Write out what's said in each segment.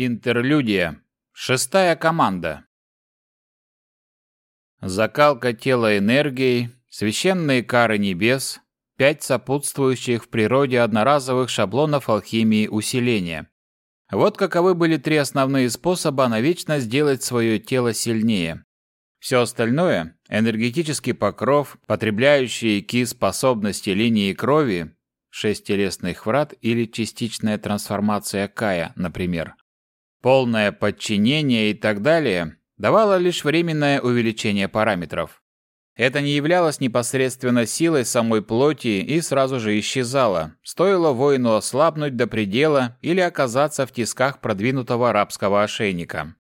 Интерлюдия. Шестая команда. Закалка тела энергией, священные кары небес, пять сопутствующих в природе одноразовых шаблонов алхимии усиления. Вот каковы были три основные способа навечно сделать свое тело сильнее. Все остальное – энергетический покров, потребляющие ки способности линии крови, шесть телесных врат или частичная трансформация Кая, например, полное подчинение и так далее, давало лишь временное увеличение параметров. Это не являлось непосредственно силой самой плоти и сразу же исчезало, стоило воину ослабнуть до предела или оказаться в тисках продвинутого арабского ошейника.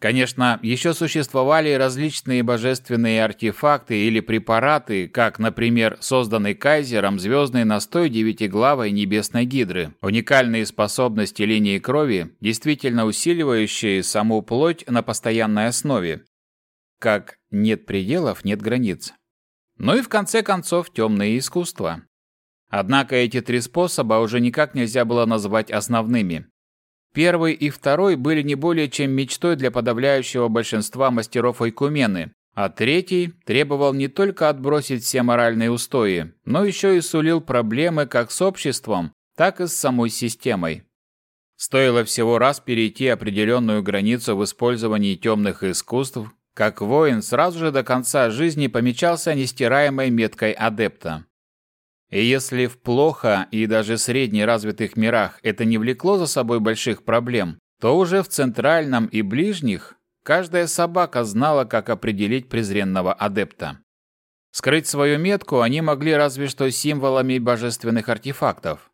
Конечно, еще существовали различные божественные артефакты или препараты, как, например, созданный кайзером звездный настой девятиглавой небесной гидры, уникальные способности линии крови, действительно усиливающие саму плоть на постоянной основе. Как нет пределов, нет границ. Ну и в конце концов темные искусства. Однако эти три способа уже никак нельзя было назвать основными. Первый и второй были не более чем мечтой для подавляющего большинства мастеров Ойкумены, а третий требовал не только отбросить все моральные устои, но еще и сулил проблемы как с обществом, так и с самой системой. Стоило всего раз перейти определенную границу в использовании темных искусств, как воин сразу же до конца жизни помечался нестираемой меткой адепта. И если в плохо и даже средне развитых мирах это не влекло за собой больших проблем, то уже в центральном и ближних каждая собака знала, как определить презренного адепта. Скрыть свою метку они могли разве что символами божественных артефактов.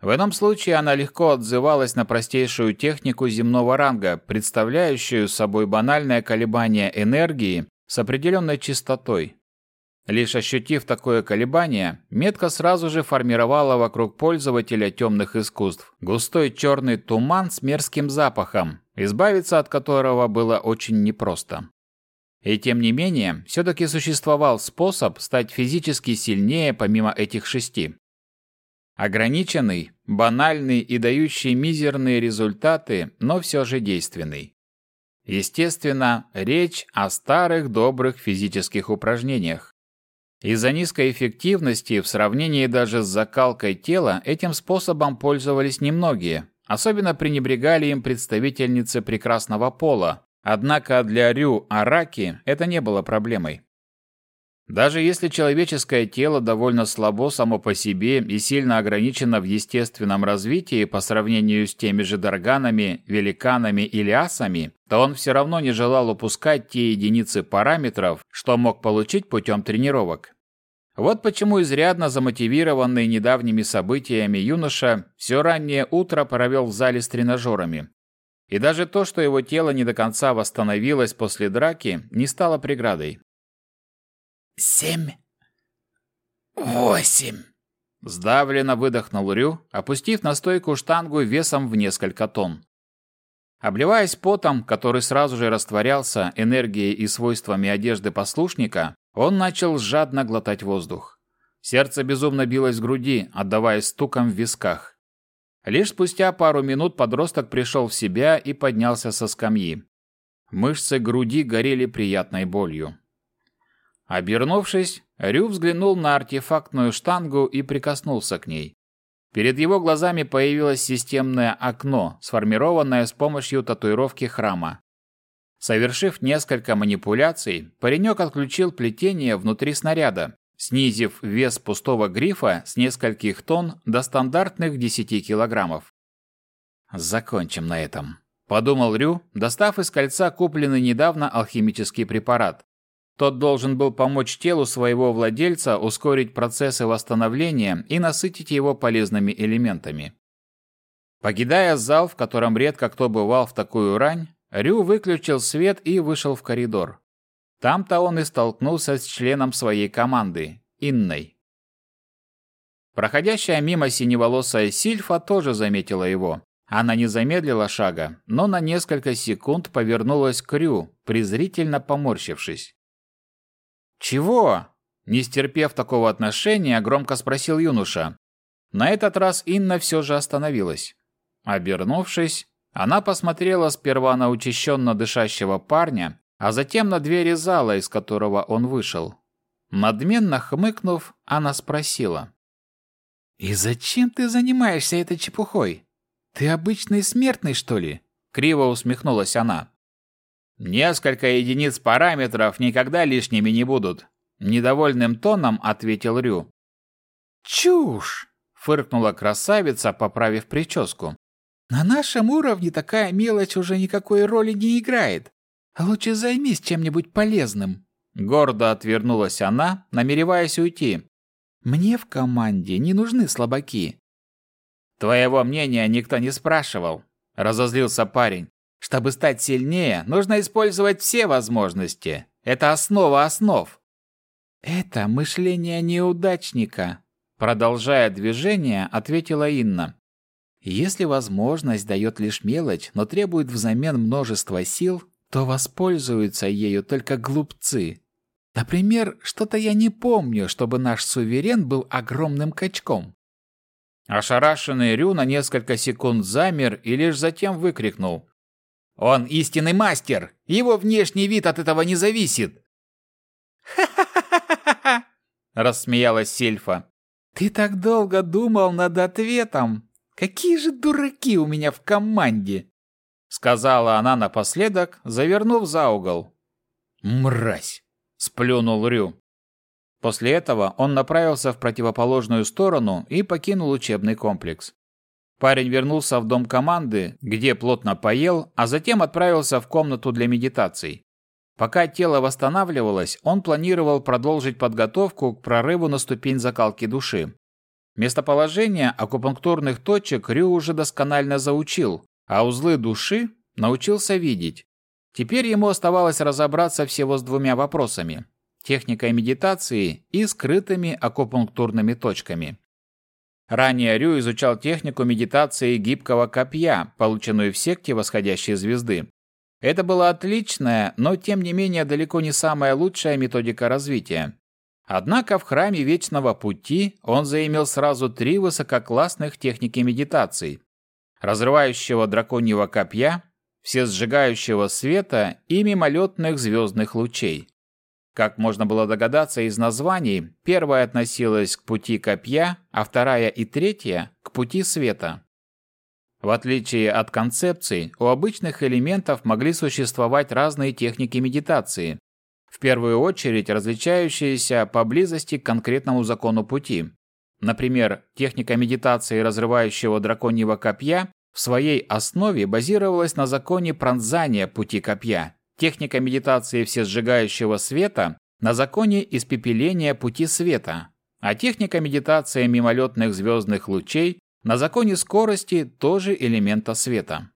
В этом случае она легко отзывалась на простейшую технику земного ранга, представляющую собой банальное колебание энергии с определенной частотой, Лишь ощутив такое колебание, метка сразу же формировала вокруг пользователя темных искусств густой черный туман с мерзким запахом, избавиться от которого было очень непросто. И тем не менее, все-таки существовал способ стать физически сильнее помимо этих шести. Ограниченный, банальный и дающий мизерные результаты, но все же действенный. Естественно, речь о старых добрых физических упражнениях. Из-за низкой эффективности в сравнении даже с закалкой тела этим способом пользовались немногие, особенно пренебрегали им представительницы прекрасного пола, однако для Рю Араки это не было проблемой. Даже если человеческое тело довольно слабо само по себе и сильно ограничено в естественном развитии по сравнению с теми же дарганами, великанами или асами, то он все равно не желал упускать те единицы параметров, что мог получить путем тренировок. Вот почему изрядно замотивированный недавними событиями юноша все раннее утро провел в зале с тренажерами. И даже то, что его тело не до конца восстановилось после драки, не стало преградой. «Семь... восемь...» Сдавленно выдохнул Рю, опустив на стойку штангу весом в несколько тонн. Обливаясь потом, который сразу же растворялся энергией и свойствами одежды послушника, он начал жадно глотать воздух. Сердце безумно билось в груди, отдаваясь стуком в висках. Лишь спустя пару минут подросток пришел в себя и поднялся со скамьи. Мышцы груди горели приятной болью. Обернувшись, Рю взглянул на артефактную штангу и прикоснулся к ней. Перед его глазами появилось системное окно, сформированное с помощью татуировки храма. Совершив несколько манипуляций, паренек отключил плетение внутри снаряда, снизив вес пустого грифа с нескольких тонн до стандартных 10 килограммов. «Закончим на этом», – подумал Рю, достав из кольца купленный недавно алхимический препарат. Тот должен был помочь телу своего владельца ускорить процессы восстановления и насытить его полезными элементами. Покидая зал, в котором редко кто бывал в такую рань, Рю выключил свет и вышел в коридор. Там-то он и столкнулся с членом своей команды, Инной. Проходящая мимо синеволосая Сильфа тоже заметила его. Она не замедлила шага, но на несколько секунд повернулась к Рю, презрительно поморщившись. «Чего?» Не стерпев такого отношения, громко спросил юноша. На этот раз Инна все же остановилась. Обернувшись, Она посмотрела сперва на учащенно дышащего парня, а затем на двери зала, из которого он вышел. Надменно хмыкнув, она спросила. «И зачем ты занимаешься этой чепухой? Ты обычный смертный, что ли?» Криво усмехнулась она. «Несколько единиц параметров никогда лишними не будут», — недовольным тоном ответил Рю. «Чушь!» — фыркнула красавица, поправив прическу. «На нашем уровне такая мелочь уже никакой роли не играет. Лучше займись чем-нибудь полезным». Гордо отвернулась она, намереваясь уйти. «Мне в команде не нужны слабаки». «Твоего мнения никто не спрашивал», — разозлился парень. «Чтобы стать сильнее, нужно использовать все возможности. Это основа основ». «Это мышление неудачника», — продолжая движение, ответила Инна. «Если возможность дает лишь мелочь, но требует взамен множества сил, то воспользуются ею только глупцы. Например, что-то я не помню, чтобы наш суверен был огромным качком. Ошарашенный Рю на несколько секунд замер и лишь затем выкрикнул. «Он истинный мастер! Его внешний вид от этого не зависит!» «Ха-ха-ха-ха-ха!» — рассмеялась Сильфа. «Ты так долго думал над ответом! Какие же дураки у меня в команде!» Сказала она напоследок, завернув за угол. «Мразь!» сплюнул Рю. После этого он направился в противоположную сторону и покинул учебный комплекс. Парень вернулся в дом команды, где плотно поел, а затем отправился в комнату для медитаций. Пока тело восстанавливалось, он планировал продолжить подготовку к прорыву на ступень закалки души. Местоположение акупунктурных точек Рю уже досконально заучил, а узлы души научился видеть. Теперь ему оставалось разобраться всего с двумя вопросами – техникой медитации и скрытыми акупунктурными точками. Ранее Рю изучал технику медитации гибкого копья, полученную в секте восходящей звезды. Это была отличная, но тем не менее далеко не самая лучшая методика развития. Однако в храме Вечного Пути он заимел сразу три высококлассных техники медитации. Разрывающего драконьего копья, всесжигающего света и мимолетных звездных лучей. Как можно было догадаться из названий, первая относилась к пути копья, а вторая и третья – к пути света. В отличие от концепций, у обычных элементов могли существовать разные техники медитации, в первую очередь различающиеся по близости к конкретному закону пути. Например, техника медитации разрывающего драконьего копья в своей основе базировалась на законе пронзания пути копья, техника медитации всесжигающего света на законе испепеления пути света, а техника медитации мимолетных звездных лучей на законе скорости тоже элемента света.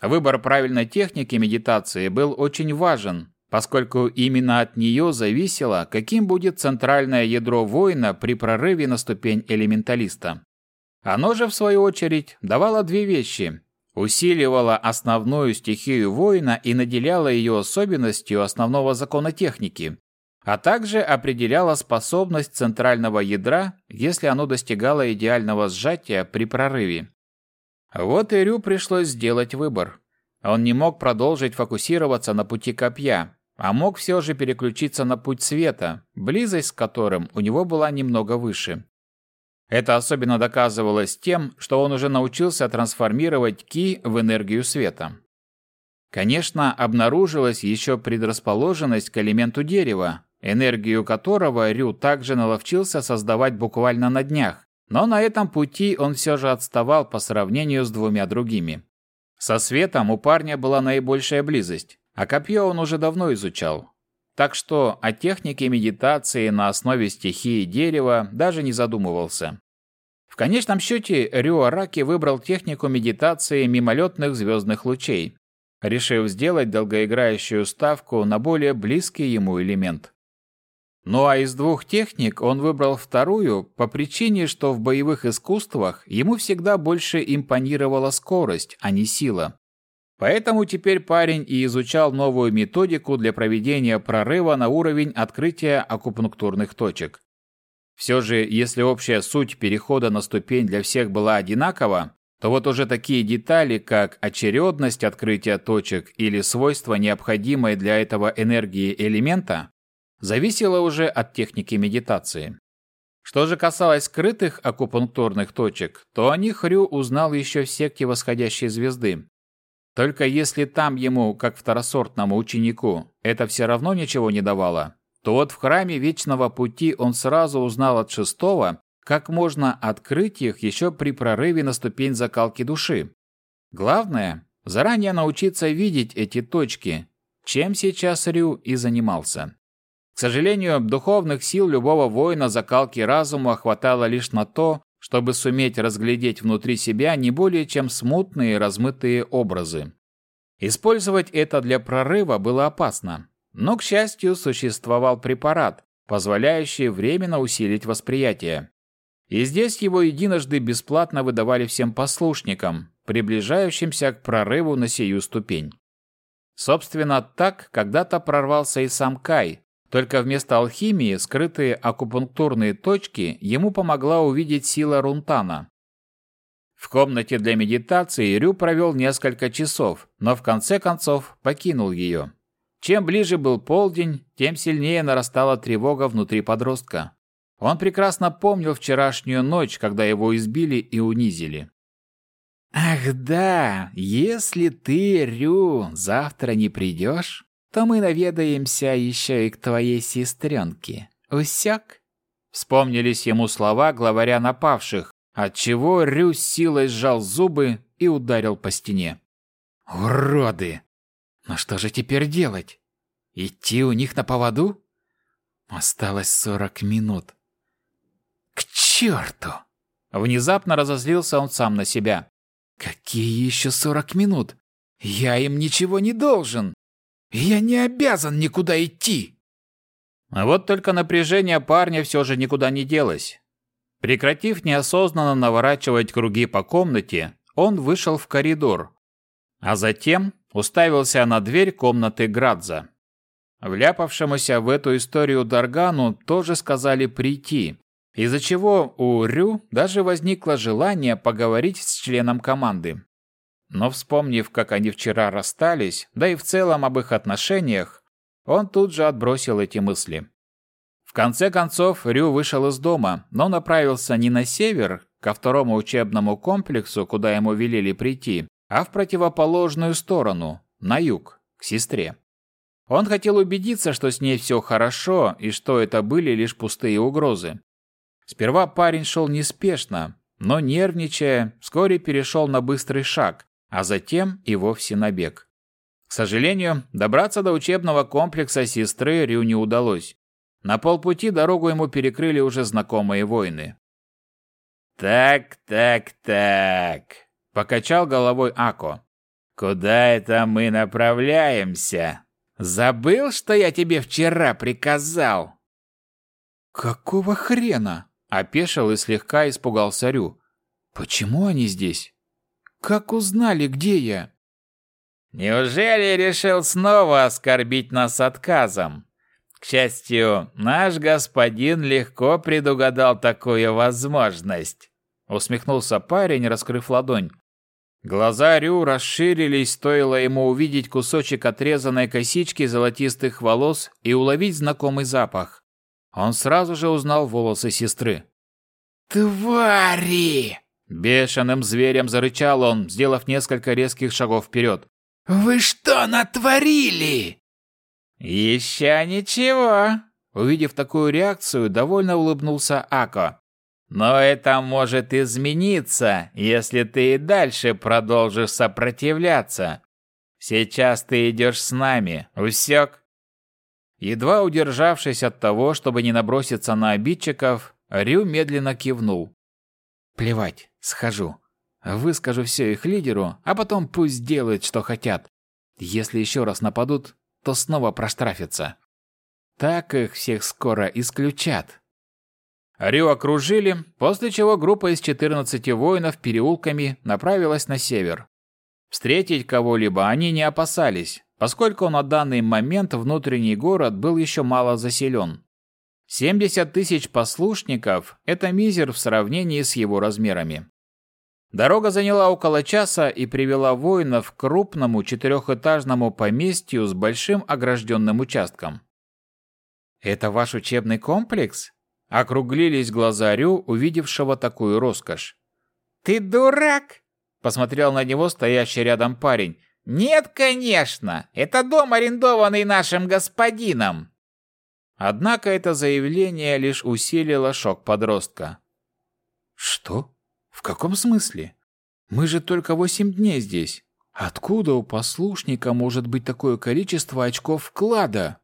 Выбор правильной техники медитации был очень важен, поскольку именно от нее зависело, каким будет центральное ядро воина при прорыве на ступень элементалиста. Оно же, в свою очередь, давало две вещи. Усиливало основную стихию воина и наделяло ее особенностью основного закона техники, а также определяло способность центрального ядра, если оно достигало идеального сжатия при прорыве. Вот и Рю пришлось сделать выбор. Он не мог продолжить фокусироваться на пути копья, а мог все же переключиться на путь света, близость с которым у него была немного выше. Это особенно доказывалось тем, что он уже научился трансформировать ки в энергию света. Конечно, обнаружилась еще предрасположенность к элементу дерева, энергию которого Рю также наловчился создавать буквально на днях, но на этом пути он все же отставал по сравнению с двумя другими. Со светом у парня была наибольшая близость, а копье он уже давно изучал. Так что о технике медитации на основе стихии дерева даже не задумывался. В конечном счете Рюараки выбрал технику медитации мимолетных звездных лучей, решив сделать долгоиграющую ставку на более близкий ему элемент. Ну а из двух техник он выбрал вторую по причине, что в боевых искусствах ему всегда больше импонировала скорость, а не сила. Поэтому теперь парень и изучал новую методику для проведения прорыва на уровень открытия акупунктурных точек. Все же, если общая суть перехода на ступень для всех была одинакова, то вот уже такие детали, как очередность открытия точек или свойства необходимой для этого энергии элемента, зависело уже от техники медитации. Что же касалось скрытых акупунктурных точек, то о них Рю узнал еще в секте восходящей звезды. Только если там ему, как второсортному ученику, это все равно ничего не давало, то вот в храме Вечного Пути он сразу узнал от шестого, как можно открыть их еще при прорыве на ступень закалки души. Главное – заранее научиться видеть эти точки, чем сейчас Рю и занимался. К сожалению, духовных сил любого воина закалки разума хватало лишь на то, чтобы суметь разглядеть внутри себя не более чем смутные размытые образы. Использовать это для прорыва было опасно, но, к счастью, существовал препарат, позволяющий временно усилить восприятие. И здесь его единожды бесплатно выдавали всем послушникам, приближающимся к прорыву на сию ступень. Собственно, так когда-то прорвался и сам Кай, только вместо алхимии скрытые акупунктурные точки ему помогла увидеть сила Рунтана. В комнате для медитации Рю провел несколько часов, но в конце концов покинул ее. Чем ближе был полдень, тем сильнее нарастала тревога внутри подростка. Он прекрасно помнил вчерашнюю ночь, когда его избили и унизили. «Ах да, если ты, Рю, завтра не придешь, то мы наведаемся еще и к твоей сестренке. Усек?» Вспомнились ему слова главаря напавших, отчего Рю силой сжал зубы и ударил по стене. «Уроды! Но что же теперь делать? Идти у них на поводу? Осталось сорок минут. К черту! Внезапно разозлился он сам на себя. Какие еще сорок минут? Я им ничего не должен. Я не обязан никуда идти. А вот только напряжение парня все же никуда не делось. Прекратив неосознанно наворачивать круги по комнате, он вышел в коридор, а затем уставился на дверь комнаты Градза. Вляпавшемуся в эту историю Даргану тоже сказали прийти, из-за чего у Рю даже возникло желание поговорить с членом команды. Но вспомнив, как они вчера расстались, да и в целом об их отношениях, он тут же отбросил эти мысли. В конце концов, Рю вышел из дома, но направился не на север, ко второму учебному комплексу, куда ему велели прийти, а в противоположную сторону, на юг, к сестре. Он хотел убедиться, что с ней все хорошо и что это были лишь пустые угрозы. Сперва парень шел неспешно, но, нервничая, вскоре перешел на быстрый шаг, а затем и вовсе на бег. К сожалению, добраться до учебного комплекса сестры Рю не удалось. На полпути дорогу ему перекрыли уже знакомые воины. «Так, так, так», — покачал головой Ако. «Куда это мы направляемся? Забыл, что я тебе вчера приказал?» «Какого хрена?» Опешил и слегка испугался Рю. «Почему они здесь? Как узнали, где я?» «Неужели решил снова оскорбить нас отказом? К счастью, наш господин легко предугадал такую возможность», усмехнулся парень, раскрыв ладонь. Глаза Рю расширились, стоило ему увидеть кусочек отрезанной косички золотистых волос и уловить знакомый запах. Он сразу же узнал волосы сестры. «Твари!» Бешеным зверем зарычал он, сделав несколько резких шагов вперед. «Вы что натворили?» «Еще ничего!» Увидев такую реакцию, довольно улыбнулся Ако. «Но это может измениться, если ты и дальше продолжишь сопротивляться. Сейчас ты идешь с нами, усек?» Едва удержавшись от того, чтобы не наброситься на обидчиков, Рю медленно кивнул. «Плевать, схожу. Выскажу все их лидеру, а потом пусть делают, что хотят. Если еще раз нападут, то снова проштрафятся. Так их всех скоро исключат». Рю окружили, после чего группа из 14 воинов переулками направилась на север. Встретить кого-либо они не опасались, поскольку на данный момент внутренний город был еще мало заселен. 70 тысяч послушников – это мизер в сравнении с его размерами. Дорога заняла около часа и привела воинов к крупному четырехэтажному поместью с большим огражденным участком. «Это ваш учебный комплекс?» — округлились глаза Рю, увидевшего такую роскошь. «Ты дурак?» — посмотрел на него стоящий рядом парень. «Нет, конечно! Это дом, арендованный нашим господином!» Однако это заявление лишь усилило шок подростка. «Что? В каком смысле? Мы же только восемь дней здесь. Откуда у послушника может быть такое количество очков вклада?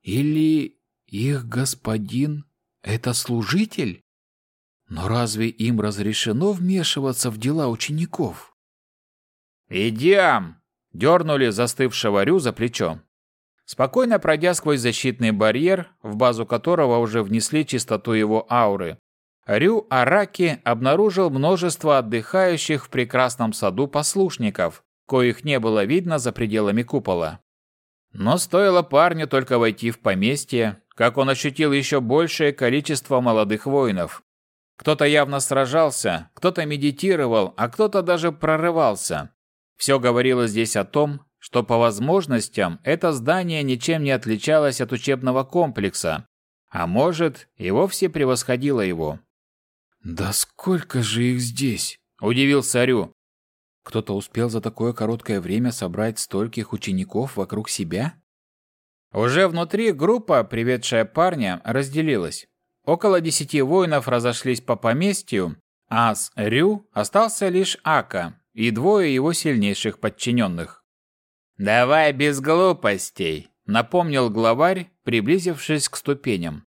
Или их господин — это служитель? Но разве им разрешено вмешиваться в дела учеников?» «Идем!» — дернули застывшего Рю за плечо. Спокойно пройдя сквозь защитный барьер, в базу которого уже внесли чистоту его ауры, Рю Араки обнаружил множество отдыхающих в прекрасном саду послушников, коих не было видно за пределами купола. Но стоило парню только войти в поместье, как он ощутил еще большее количество молодых воинов. Кто-то явно сражался, кто-то медитировал, а кто-то даже прорывался. Все говорило здесь о том, что по возможностям это здание ничем не отличалось от учебного комплекса, а может, и вовсе превосходило его. «Да сколько же их здесь?» – удивился Рю. «Кто-то успел за такое короткое время собрать стольких учеников вокруг себя?» Уже внутри группа, приведшая парня, разделилась. Около десяти воинов разошлись по поместью, а с Рю остался лишь Ака и двое его сильнейших подчиненных. «Давай без глупостей», — напомнил главарь, приблизившись к ступеням.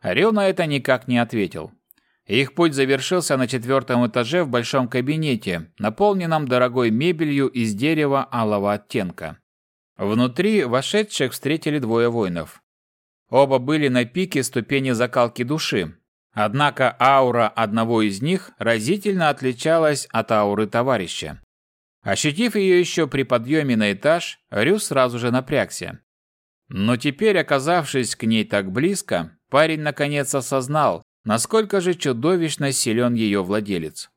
Орел на это никак не ответил. Их путь завершился на четвертом этаже в большом кабинете, наполненном дорогой мебелью из дерева алого оттенка. Внутри вошедших встретили двое воинов. Оба были на пике ступени закалки души, однако аура одного из них разительно отличалась от ауры товарища. Ощутив ее еще при подъеме на этаж, Рю сразу же напрягся. Но теперь, оказавшись к ней так близко, парень наконец осознал, насколько же чудовищно силен ее владелец.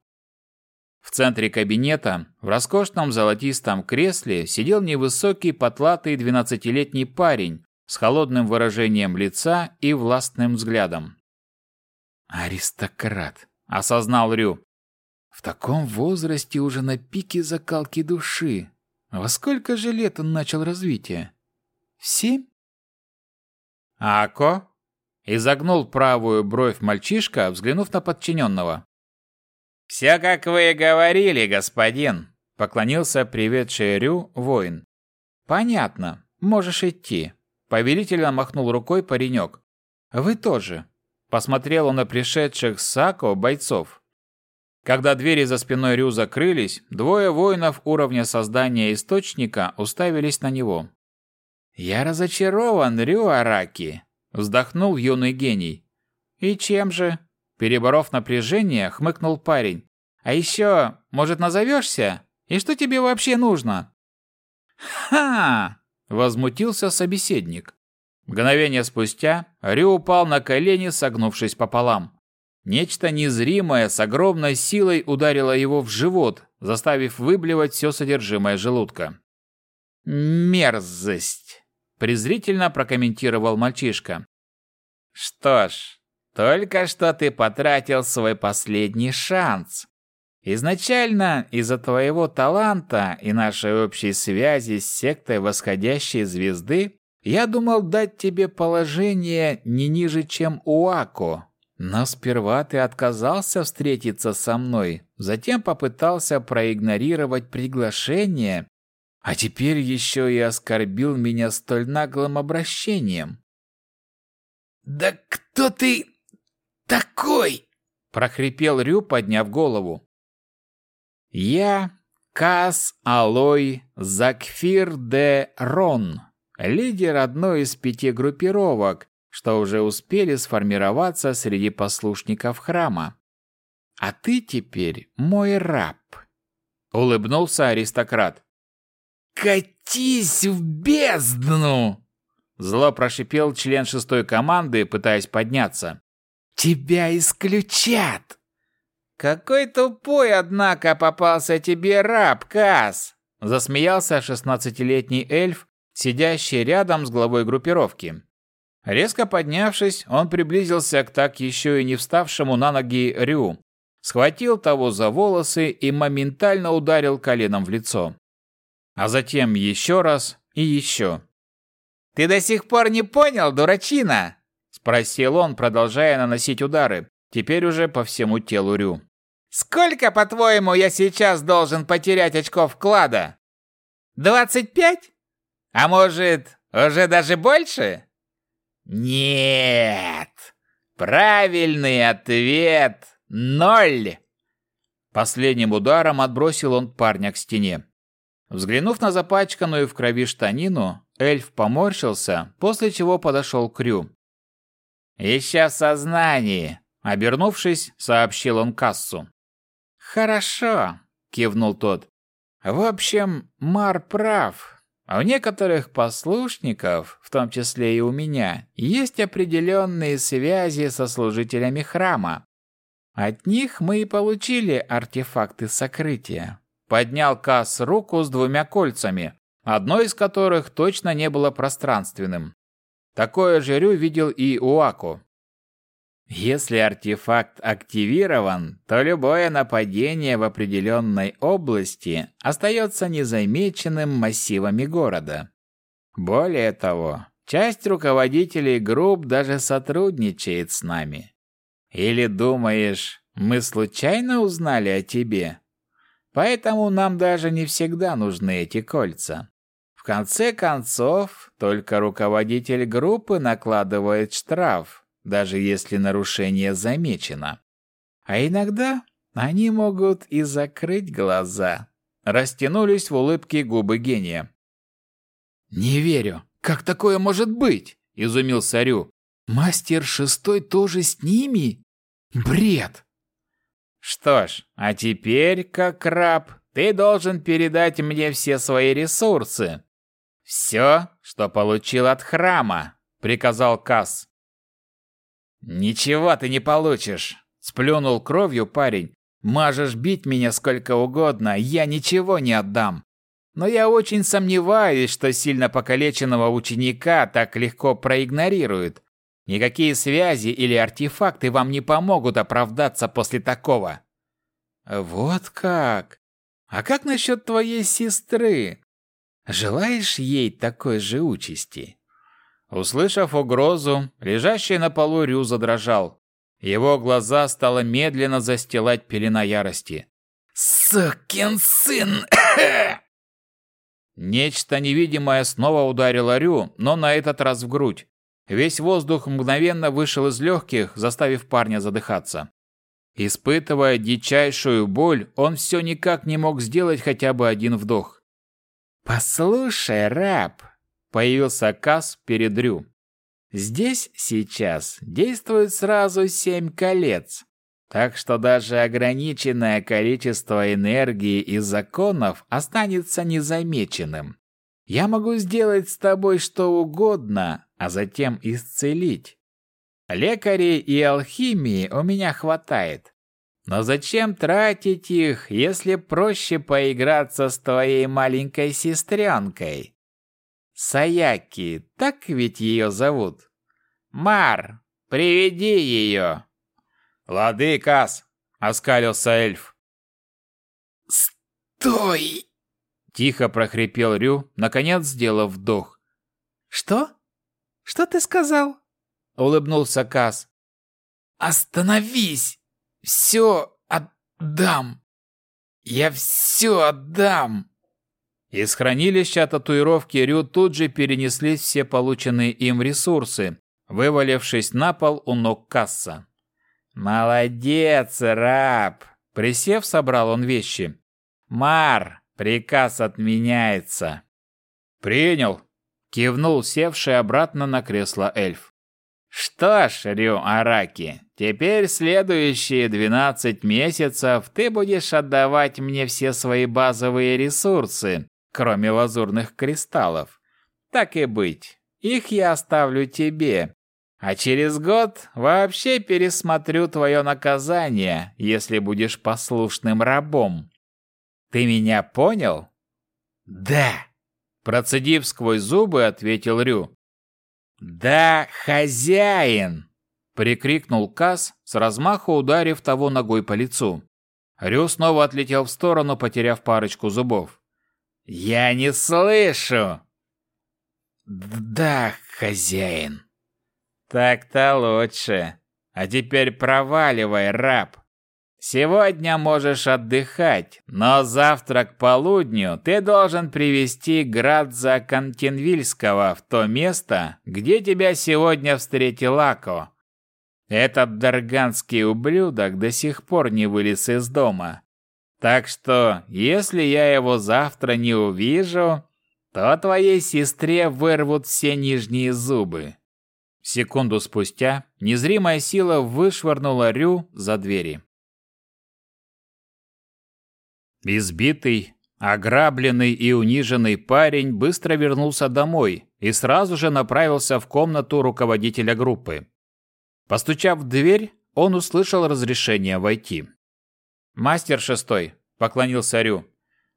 В центре кабинета, в роскошном золотистом кресле, сидел невысокий потлатый двенадцатилетний парень с холодным выражением лица и властным взглядом. «Аристократ», — осознал Рю. В таком возрасте уже на пике закалки души. Во сколько же лет он начал развитие? В семь? Ако? Изогнул правую бровь мальчишка, взглянув на подчиненного. «Все, как вы и говорили, господин», — поклонился приведший Рю воин. «Понятно. Можешь идти», — повелительно махнул рукой паренек. «Вы тоже», — посмотрел он на пришедших с Сако бойцов. Когда двери за спиной Рю закрылись, двое воинов уровня создания источника уставились на него. «Я разочарован, Рю Араки», — вздохнул юный гений. «И чем же?» Переборов напряжение, хмыкнул парень. «А еще, может, назовешься? И что тебе вообще нужно?» «Ха!» — возмутился собеседник. Мгновение спустя Рю упал на колени, согнувшись пополам. Нечто незримое с огромной силой ударило его в живот, заставив выблевать все содержимое желудка. «Мерзость!» – презрительно прокомментировал мальчишка. «Что ж, только что ты потратил свой последний шанс. Изначально из-за твоего таланта и нашей общей связи с сектой восходящей звезды я думал дать тебе положение не ниже, чем у Ако, но сперва ты отказался встретиться со мной, затем попытался проигнорировать приглашение, а теперь еще и оскорбил меня столь наглым обращением. «Да кто ты такой?» – прохрипел Рю, подняв голову. «Я Кас Алой Закфир де Рон, лидер одной из пяти группировок, что уже успели сформироваться среди послушников храма. А ты теперь мой раб. Улыбнулся аристократ. «Катись в бездну!» Зло прошипел член шестой команды, пытаясь подняться. «Тебя исключат!» Какой тупой, однако, попался тебе раб, Кас! Засмеялся шестнадцатилетний эльф, сидящий рядом с главой группировки. Резко поднявшись, он приблизился к так еще и не вставшему на ноги Рю, схватил того за волосы и моментально ударил коленом в лицо. А затем еще раз и еще. «Ты до сих пор не понял, дурачина?» – спросил он, продолжая наносить удары, теперь уже по всему телу Рю. «Сколько, по-твоему, я сейчас должен потерять очков вклада? Двадцать пять? А может, уже даже больше?» «Нет! Правильный ответ – ноль!» Последним ударом отбросил он парня к стене. Взглянув на запачканную в крови штанину, эльф поморщился, после чего подошел к Рю. «Еще в сознании!» – обернувшись, сообщил он кассу. «Хорошо», – кивнул тот. «В общем, Мар прав. У некоторых послушников, в том числе и у меня, есть определенные связи со служителями храма. От них мы и получили артефакты сокрытия. Поднял Касс руку с двумя кольцами, одно из которых точно не было пространственным. Такое же Рю видел и у Аку. Если артефакт активирован, то любое нападение в определенной области остается незамеченным массивами города. Более того, часть руководителей групп даже сотрудничает с нами. Или думаешь, мы случайно узнали о тебе? Поэтому нам даже не всегда нужны эти кольца. В конце концов, только руководитель группы накладывает штраф, даже если нарушение замечено. А иногда они могут и закрыть глаза. Растянулись в улыбке губы гения. «Не верю. Как такое может быть?» – изумился Рю. «Мастер шестой тоже с ними? Бред!» Что ж, а теперь, как раб, ты должен передать мне все свои ресурсы. Все, что получил от храма, приказал Касс. Ничего ты не получишь, сплюнул кровью парень. Можешь бить меня сколько угодно, я ничего не отдам. Но я очень сомневаюсь, что сильно покалеченного ученика так легко проигнорируют. Никакие связи или артефакты вам не помогут оправдаться после такого. Вот как? А как насчет твоей сестры? Желаешь ей такой же участи? Услышав угрозу, лежащий на полу Рю задрожал. Его глаза стало медленно застилать пелена ярости. «Сукин сын!» Нечто невидимое снова ударило Рю, но на этот раз в грудь. Весь воздух мгновенно вышел из легких, заставив парня задыхаться. Испытывая дичайшую боль, он все никак не мог сделать хотя бы один вдох. «Послушай, раб!» — появился Кас перед Рю. «Здесь сейчас действует сразу семь колец, так что даже ограниченное количество энергии и законов останется незамеченным. Я могу сделать с тобой что угодно, а затем исцелить. Лекарей и алхимии у меня хватает. Но зачем тратить их, если проще поиграться с твоей маленькой сестренкой? Саяки, так ведь ее зовут? Мар, приведи ее. Лады, Кас, оскалился эльф. Стой! Тихо прохрипел Рю, наконец сделав вдох. «Что? Что ты сказал?» — улыбнулся Кас. «Остановись! Все отдам! Я все отдам!» Из хранилища татуировки Рю тут же перенеслись все полученные им ресурсы, вывалившись на пол у ног Касса. «Молодец, раб!» Присев, собрал он вещи. «Мар, Приказ отменяется. Принял, кивнул севший обратно на кресло эльф. Что ж, Рю Араки, теперь следующие 12 месяцев ты будешь отдавать мне все свои базовые ресурсы, кроме лазурных кристаллов. Так и быть, их я оставлю тебе. А через год вообще пересмотрю твое наказание, если будешь послушным рабом. Ты меня понял? Да. Процедив сквозь зубы, ответил Рю. Да, хозяин! Прикрикнул Кас, с размаху ударив того ногой по лицу. Рю снова отлетел в сторону, потеряв парочку зубов. «Я не слышу!» «Да, хозяин!» «Так-то лучше. А теперь проваливай, раб. Сегодня можешь отдыхать, но завтра к полудню ты должен привести Градза Кантинвильского в то место, где тебя сегодня встретил Ако. Этот дарганский ублюдок до сих пор не вылез из дома. Так что, если я его завтра не увижу, то твоей сестре вырвут все нижние зубы. Секунду спустя незримая сила вышвырнула Рю за двери. Избитый, ограбленный и униженный парень быстро вернулся домой и сразу же направился в комнату руководителя группы. Постучав в дверь, он услышал разрешение войти. «Мастер шестой», — поклонился Рю.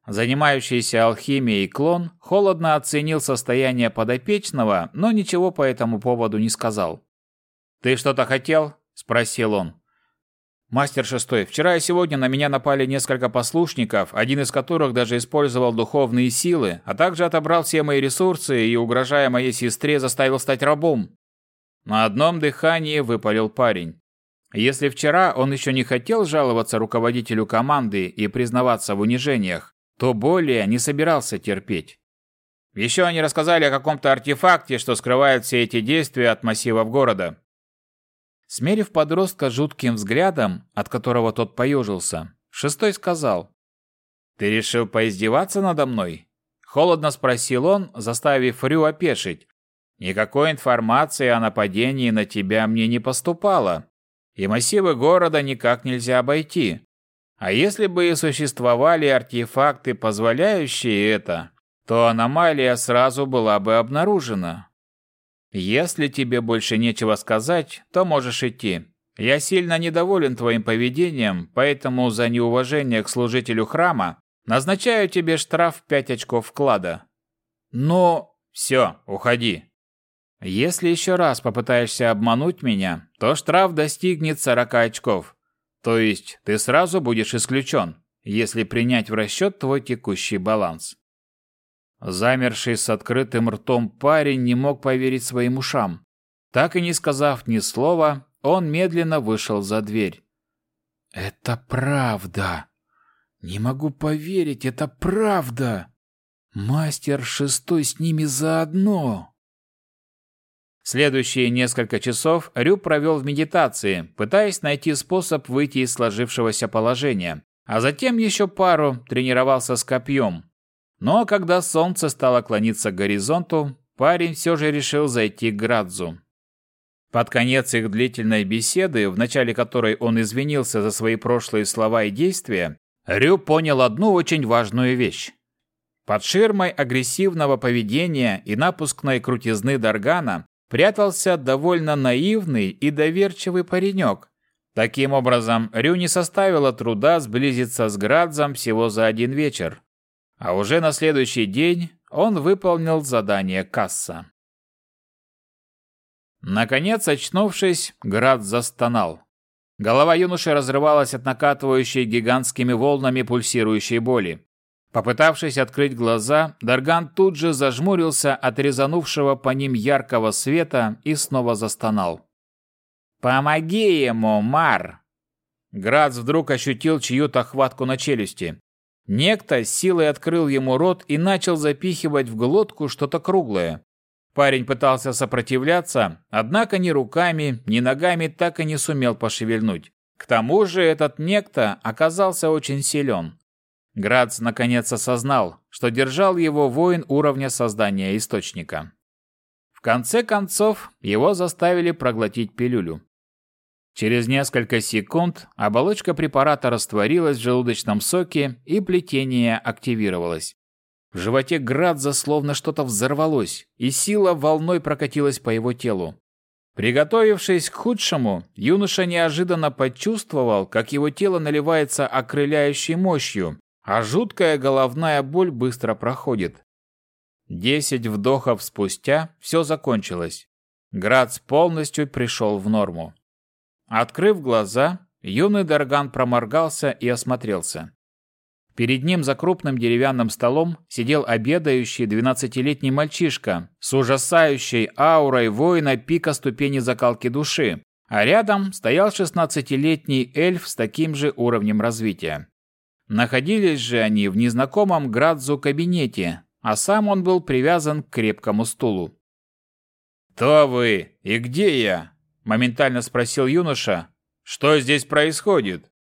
Занимающийся алхимией клон холодно оценил состояние подопечного, но ничего по этому поводу не сказал. «Ты что-то хотел?» – спросил он. «Мастер шестой, вчера и сегодня на меня напали несколько послушников, один из которых даже использовал духовные силы, а также отобрал все мои ресурсы и, угрожая моей сестре, заставил стать рабом. На одном дыхании выпалил парень. Если вчера он еще не хотел жаловаться руководителю команды и признаваться в унижениях, то более не собирался терпеть. Еще они рассказали о каком-то артефакте, что скрывает все эти действия от массивов города. Смерив подростка жутким взглядом, от которого тот поежился, шестой сказал. «Ты решил поиздеваться надо мной?» Холодно спросил он, заставив Рю опешить, Никакой информации о нападении на тебя мне не поступало, и массивы города никак нельзя обойти. А если бы и существовали артефакты, позволяющие это, то аномалия сразу была бы обнаружена. Если тебе больше нечего сказать, то можешь идти. Я сильно недоволен твоим поведением, поэтому за неуважение к служителю храма назначаю тебе штраф пять очков вклада. Но... Все, уходи. Если еще раз попытаешься обмануть меня, то штраф достигнет 40 очков. То есть ты сразу будешь исключен, если принять в расчет твой текущий баланс. Замерший с открытым ртом парень не мог поверить своим ушам. Так и не сказав ни слова, он медленно вышел за дверь. «Это правда! Не могу поверить, это правда! Мастер шестой с ними заодно!» Следующие несколько часов Рю провел в медитации, пытаясь найти способ выйти из сложившегося положения, а затем еще пару тренировался с копьем. Но когда солнце стало клониться к горизонту, парень все же решил зайти к Градзу. Под конец их длительной беседы, в начале которой он извинился за свои прошлые слова и действия, Рю понял одну очень важную вещь. Под ширмой агрессивного поведения и напускной крутизны Даргана прятался довольно наивный и доверчивый паренек. Таким образом, Рю не составило труда сблизиться с Градзом всего за один вечер. А уже на следующий день он выполнил задание касса. Наконец, очнувшись, Град застонал. Голова юноши разрывалась от накатывающей гигантскими волнами пульсирующей боли. Попытавшись открыть глаза, Дарган тут же зажмурился от резанувшего по ним яркого света и снова застонал. «Помоги ему, Мар!» Грац вдруг ощутил чью-то хватку на челюсти. Некто силой открыл ему рот и начал запихивать в глотку что-то круглое. Парень пытался сопротивляться, однако ни руками, ни ногами так и не сумел пошевельнуть. К тому же этот некто оказался очень силен. Грац наконец осознал, что держал его воин уровня создания источника. В конце концов, его заставили проглотить пилюлю. Через несколько секунд оболочка препарата растворилась в желудочном соке и плетение активировалось. В животе Градза словно что-то взорвалось, и сила волной прокатилась по его телу. Приготовившись к худшему, юноша неожиданно почувствовал, как его тело наливается окрыляющей мощью, а жуткая головная боль быстро проходит. Десять вдохов спустя все закончилось. Грац полностью пришел в норму. Открыв глаза, юный Дарган проморгался и осмотрелся. Перед ним за крупным деревянным столом сидел обедающий двенадцатилетний мальчишка с ужасающей аурой воина пика ступени закалки души, а рядом стоял шестнадцатилетний эльф с таким же уровнем развития. Находились же они в незнакомом Градзу кабинете, а сам он был привязан к крепкому стулу. «Кто вы и где я?» – моментально спросил юноша. «Что здесь происходит?»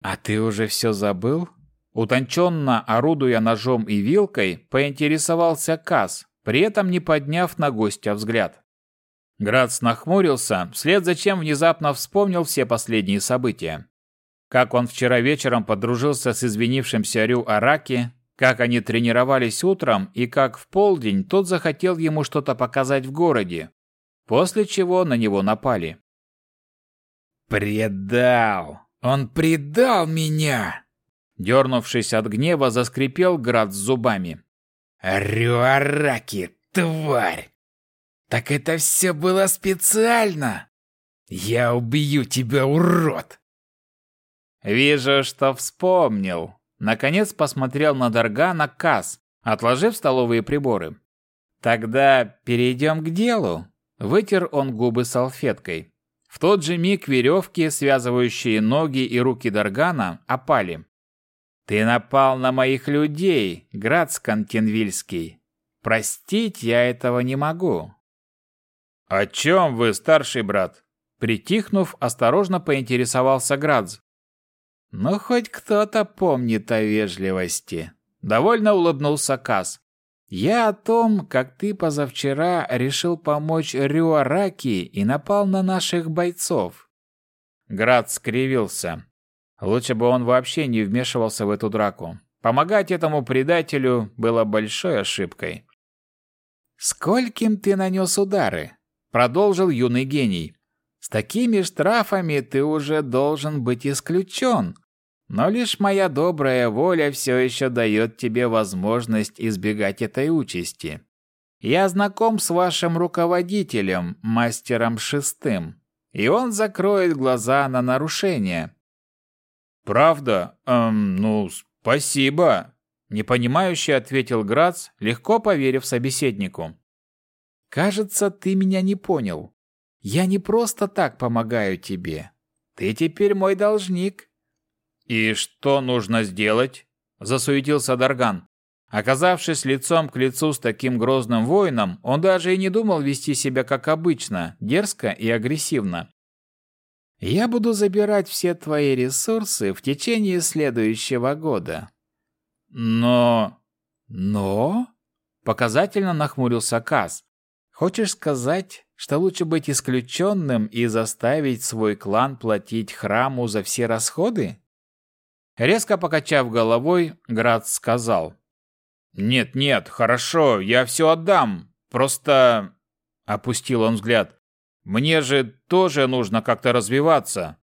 «А ты уже все забыл?» Утонченно орудуя ножом и вилкой, поинтересовался Кас, при этом не подняв на гостя взгляд. Грац нахмурился, вслед за чем внезапно вспомнил все последние события. Как он вчера вечером подружился с извинившимся Рю Араки, как они тренировались утром и как в полдень тот захотел ему что-то показать в городе, после чего на него напали. «Предал! Он предал меня!» Дернувшись от гнева, заскрипел Град с зубами. «Рюараки, тварь! Так это все было специально! Я убью тебя, урод!» «Вижу, что вспомнил!» Наконец посмотрел на Даргана Кас, отложив столовые приборы. «Тогда перейдем к делу!» Вытер он губы салфеткой. В тот же миг веревки, связывающие ноги и руки Даргана, опали. Ты напал на моих людей, Грац Континвильский. Простить я этого не могу. О чем вы, старший брат? Притихнув, осторожно поинтересовался Градз. Ну, хоть кто-то помнит о вежливости. Довольно улыбнулся Кас. Я о том, как ты позавчера решил помочь Рюараки и напал на наших бойцов. Град скривился. Лучше бы он вообще не вмешивался в эту драку. Помогать этому предателю было большой ошибкой. «Скольким ты нанес удары?» — продолжил юный гений. «С такими штрафами ты уже должен быть исключен. Но лишь моя добрая воля все еще дает тебе возможность избегать этой участи. Я знаком с вашим руководителем, мастером шестым, и он закроет глаза на нарушения, «Правда? Эм, ну, спасибо!» Непонимающе ответил Грац, легко поверив собеседнику. «Кажется, ты меня не понял. Я не просто так помогаю тебе. Ты теперь мой должник». «И что нужно сделать?» – засуетился Дарган. Оказавшись лицом к лицу с таким грозным воином, он даже и не думал вести себя как обычно, дерзко и агрессивно. Я буду забирать все твои ресурсы в течение следующего года. Но... Но... Показательно нахмурился Каз. Хочешь сказать, что лучше быть исключенным и заставить свой клан платить храму за все расходы? Резко покачав головой, Град сказал. «Нет-нет, хорошо, я все отдам. Просто...» Опустил он взгляд. Мне же тоже нужно как-то развиваться.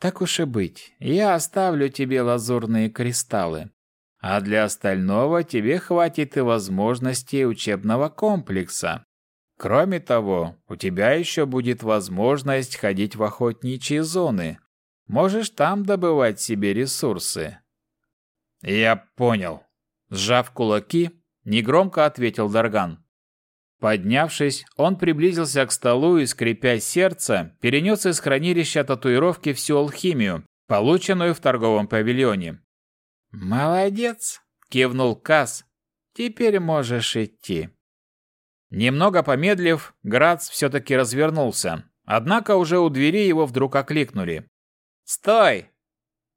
Так уж и быть. Я оставлю тебе лазурные кристаллы. А для остального тебе хватит и возможностей учебного комплекса. Кроме того, у тебя еще будет возможность ходить в охотничьи зоны. Можешь там добывать себе ресурсы. Я понял. Сжав кулаки, негромко ответил Дарган. Поднявшись, он приблизился к столу и, скрипя сердце, перенес из хранилища татуировки всю алхимию, полученную в торговом павильоне. «Молодец!» — кивнул Кас. «Теперь можешь идти». Немного помедлив, Грац все-таки развернулся, однако уже у двери его вдруг окликнули. «Стой!»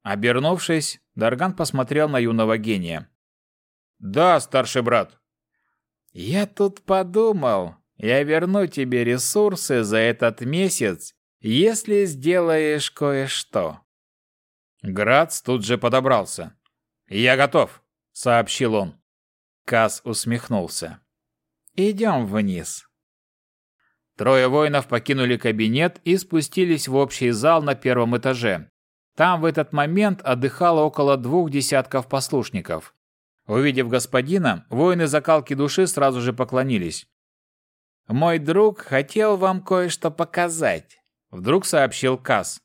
Обернувшись, Дарган посмотрел на юного гения. «Да, старший брат», «Я тут подумал, я верну тебе ресурсы за этот месяц, если сделаешь кое-что». Грац тут же подобрался. «Я готов», — сообщил он. Кас усмехнулся. «Идем вниз». Трое воинов покинули кабинет и спустились в общий зал на первом этаже. Там в этот момент отдыхало около двух десятков послушников. Увидев господина, воины закалки души сразу же поклонились. «Мой друг хотел вам кое-что показать», — вдруг сообщил Касс.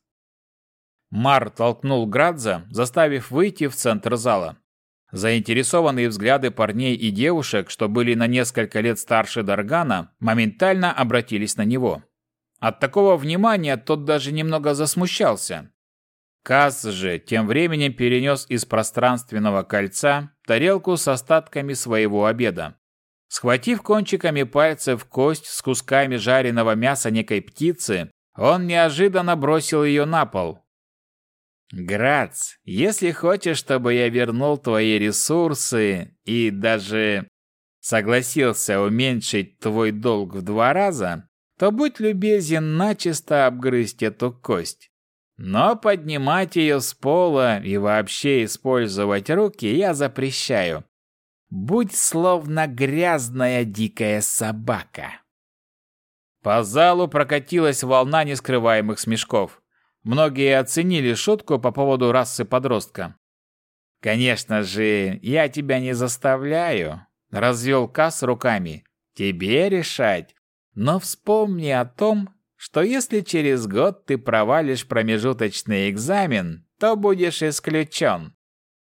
Мар толкнул Градза, заставив выйти в центр зала. Заинтересованные взгляды парней и девушек, что были на несколько лет старше Даргана, моментально обратились на него. От такого внимания тот даже немного засмущался. Каз же тем временем перенес из пространственного кольца тарелку с остатками своего обеда. Схватив кончиками пальцев кость с кусками жареного мяса некой птицы, он неожиданно бросил ее на пол, Грац, если хочешь, чтобы я вернул твои ресурсы и даже согласился уменьшить твой долг в два раза, то будь любезен начисто обгрызть эту кость. Но поднимать ее с пола и вообще использовать руки я запрещаю. Будь словно грязная дикая собака. По залу прокатилась волна нескрываемых смешков. Многие оценили шутку по поводу расы подростка. «Конечно же, я тебя не заставляю», — развел Касс руками. «Тебе решать. Но вспомни о том, что если через год ты провалишь промежуточный экзамен, то будешь исключен.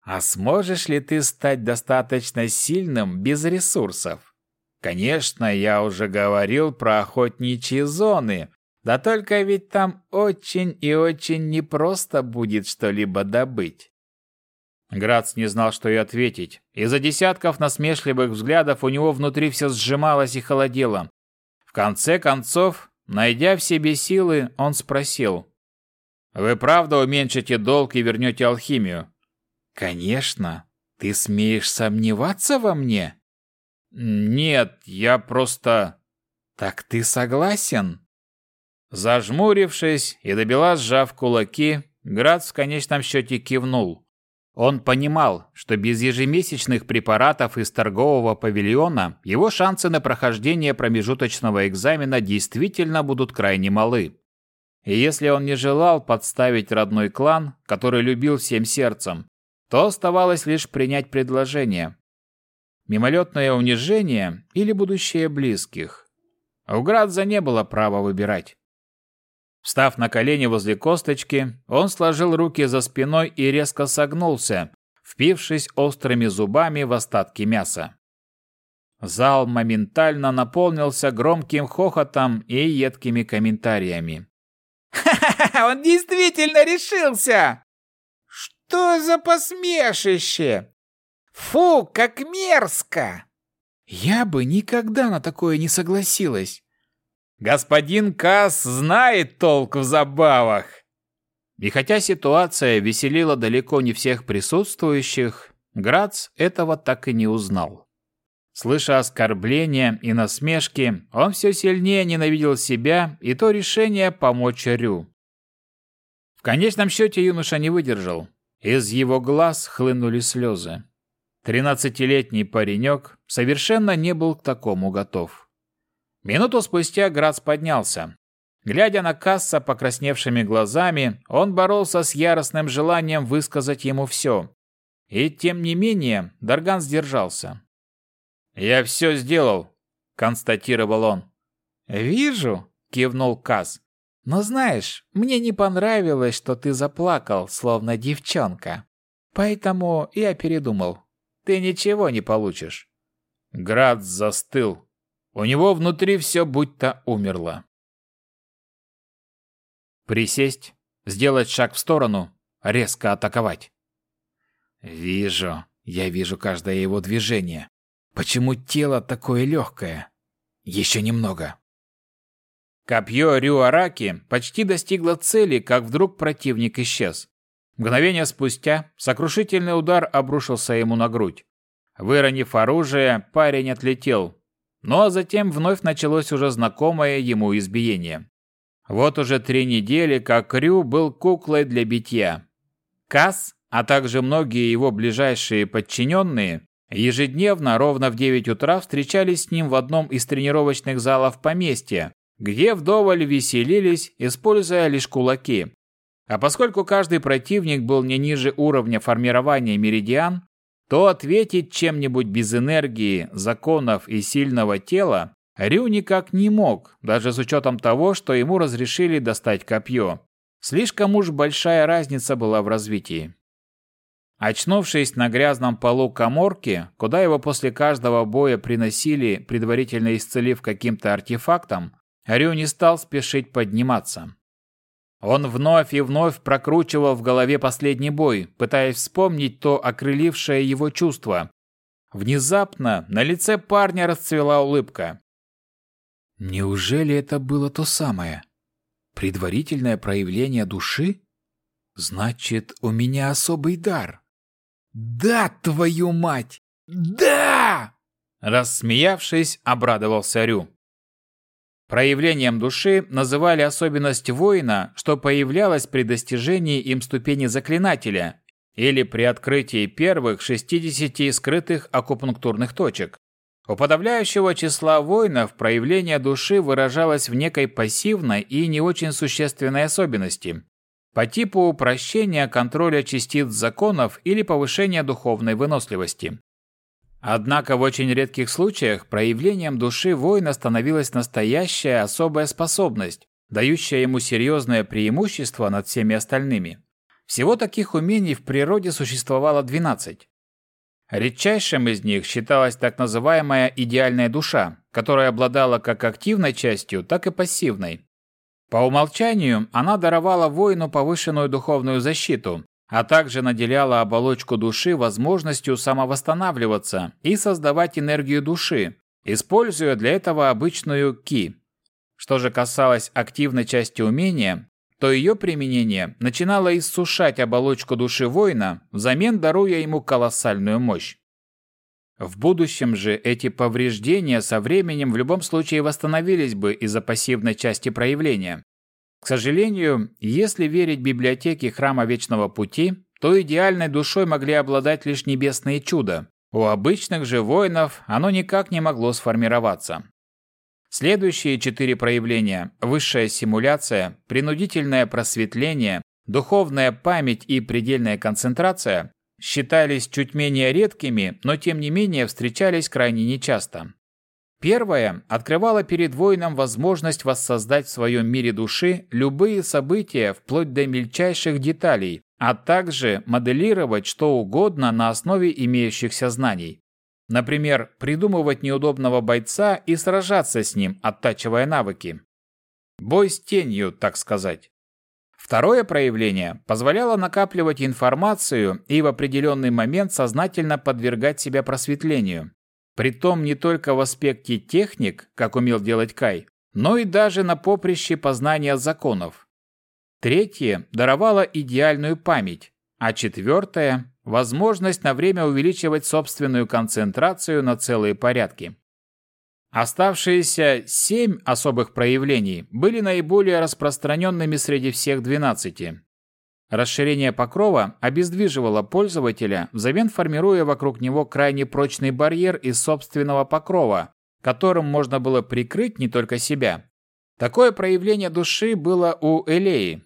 А сможешь ли ты стать достаточно сильным без ресурсов? Конечно, я уже говорил про охотничьи зоны, да только ведь там очень и очень непросто будет что-либо добыть. Грац не знал, что и ответить. Из-за десятков насмешливых взглядов у него внутри все сжималось и холодело. В конце концов, найдя в себе силы, он спросил. «Вы правда уменьшите долг и вернете алхимию?» «Конечно. Ты смеешь сомневаться во мне?» «Нет, я просто...» «Так ты согласен?» Зажмурившись и добила сжав кулаки, Грац в конечном счете кивнул. Он понимал, что без ежемесячных препаратов из торгового павильона его шансы на прохождение промежуточного экзамена действительно будут крайне малы. И если он не желал подставить родной клан, который любил всем сердцем, то оставалось лишь принять предложение. Мимолетное унижение или будущее близких. У Градза не было права выбирать. Встав на колени возле косточки, он сложил руки за спиной и резко согнулся, впившись острыми зубами в остатки мяса. Зал моментально наполнился громким хохотом и едкими комментариями. «Ха-ха-ха! Он действительно решился! Что за посмешище! Фу, как мерзко!» «Я бы никогда на такое не согласилась!» Господин Касс знает толк в забавах. И хотя ситуация веселила далеко не всех присутствующих, Грац этого так и не узнал. Слыша оскорбления и насмешки, он все сильнее ненавидел себя и то решение помочь Рю. В конечном счете юноша не выдержал. Из его глаз хлынули слезы. Тринадцатилетний паренек совершенно не был к такому готов. Минуту спустя Грац поднялся. Глядя на Касса покрасневшими глазами, он боролся с яростным желанием высказать ему все. И тем не менее Дарган сдержался. «Я все сделал», — констатировал он. «Вижу», — кивнул Касс. «Но знаешь, мне не понравилось, что ты заплакал, словно девчонка. Поэтому я передумал. Ты ничего не получишь». Грац застыл, у него внутри все будто умерло. Присесть, сделать шаг в сторону, резко атаковать. Вижу, я вижу каждое его движение. Почему тело такое легкое? Еще немного. Копье Рюараки почти достигло цели, как вдруг противник исчез. Мгновение спустя сокрушительный удар обрушился ему на грудь. Выронив оружие, парень отлетел, ну а затем вновь началось уже знакомое ему избиение. Вот уже три недели, как Рю был куклой для битья. Касс, а также многие его ближайшие подчиненные, ежедневно ровно в 9 утра встречались с ним в одном из тренировочных залов поместья, где вдоволь веселились, используя лишь кулаки. А поскольку каждый противник был не ниже уровня формирования меридиан, то ответить чем-нибудь без энергии, законов и сильного тела Рю никак не мог, даже с учетом того, что ему разрешили достать копье. Слишком уж большая разница была в развитии. Очнувшись на грязном полу коморки, куда его после каждого боя приносили, предварительно исцелив каким-то артефактом, Рю не стал спешить подниматься. Он вновь и вновь прокручивал в голове последний бой, пытаясь вспомнить то окрылившее его чувство. Внезапно на лице парня расцвела улыбка. Неужели это было то самое? Предварительное проявление души? Значит, у меня особый дар. «Да, твою мать! Да!» Рассмеявшись, обрадовался Рю. Проявлением души называли особенность воина, что появлялась при достижении им ступени заклинателя или при открытии первых 60 скрытых акупунктурных точек. У подавляющего числа воинов проявление души выражалось в некой пассивной и не очень существенной особенности, по типу упрощения контроля частиц законов или повышения духовной выносливости. Однако в очень редких случаях проявлением души воина становилась настоящая особая способность, дающая ему серьезное преимущество над всеми остальными. Всего таких умений в природе существовало 12. Редчайшим из них считалась так называемая идеальная душа, которая обладала как активной частью, так и пассивной. По умолчанию она даровала воину повышенную духовную защиту, а также наделяла оболочку души возможностью самовосстанавливаться и создавать энергию души, используя для этого обычную ки. Что же касалось активной части умения, то ее применение начинало иссушать оболочку души воина, взамен даруя ему колоссальную мощь. В будущем же эти повреждения со временем в любом случае восстановились бы из-за пассивной части проявления. К сожалению, если верить библиотеке Храма Вечного Пути, то идеальной душой могли обладать лишь небесные чуда. У обычных же воинов оно никак не могло сформироваться. Следующие четыре проявления – высшая симуляция, принудительное просветление, духовная память и предельная концентрация считались чуть менее редкими, но тем не менее встречались крайне нечасто. Первое открывало перед воином возможность воссоздать в своем мире души любые события вплоть до мельчайших деталей, а также моделировать что угодно на основе имеющихся знаний. Например, придумывать неудобного бойца и сражаться с ним, оттачивая навыки. Бой с тенью, так сказать. Второе проявление позволяло накапливать информацию и в определенный момент сознательно подвергать себя просветлению. Притом не только в аспекте техник, как умел делать Кай, но и даже на поприще познания законов. Третье даровало идеальную память, а четвертое – возможность на время увеличивать собственную концентрацию на целые порядки. Оставшиеся семь особых проявлений были наиболее распространенными среди всех двенадцати. Расширение покрова обездвиживало пользователя, взамен формируя вокруг него крайне прочный барьер из собственного покрова, которым можно было прикрыть не только себя. Такое проявление души было у Элеи.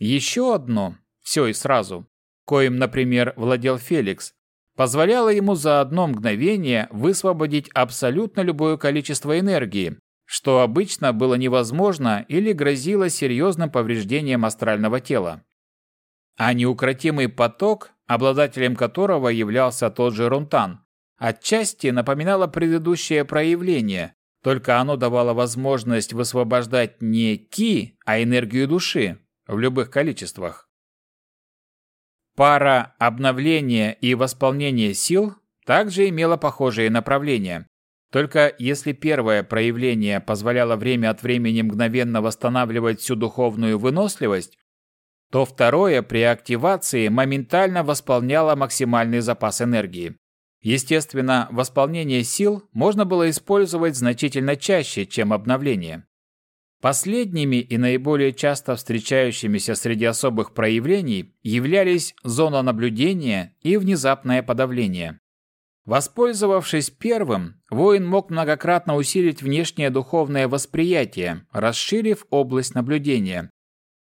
Еще одно, все и сразу, коим, например, владел Феликс, позволяло ему за одно мгновение высвободить абсолютно любое количество энергии, что обычно было невозможно или грозило серьезным повреждением астрального тела. А неукротимый поток, обладателем которого являлся тот же Рунтан, отчасти напоминало предыдущее проявление, только оно давало возможность высвобождать не ки, а энергию души в любых количествах. Пара обновления и восполнения сил также имела похожие направления. Только если первое проявление позволяло время от времени мгновенно восстанавливать всю духовную выносливость, то второе при активации моментально восполняло максимальный запас энергии. Естественно, восполнение сил можно было использовать значительно чаще, чем обновление. Последними и наиболее часто встречающимися среди особых проявлений являлись зона наблюдения и внезапное подавление. Воспользовавшись первым, воин мог многократно усилить внешнее духовное восприятие, расширив область наблюдения.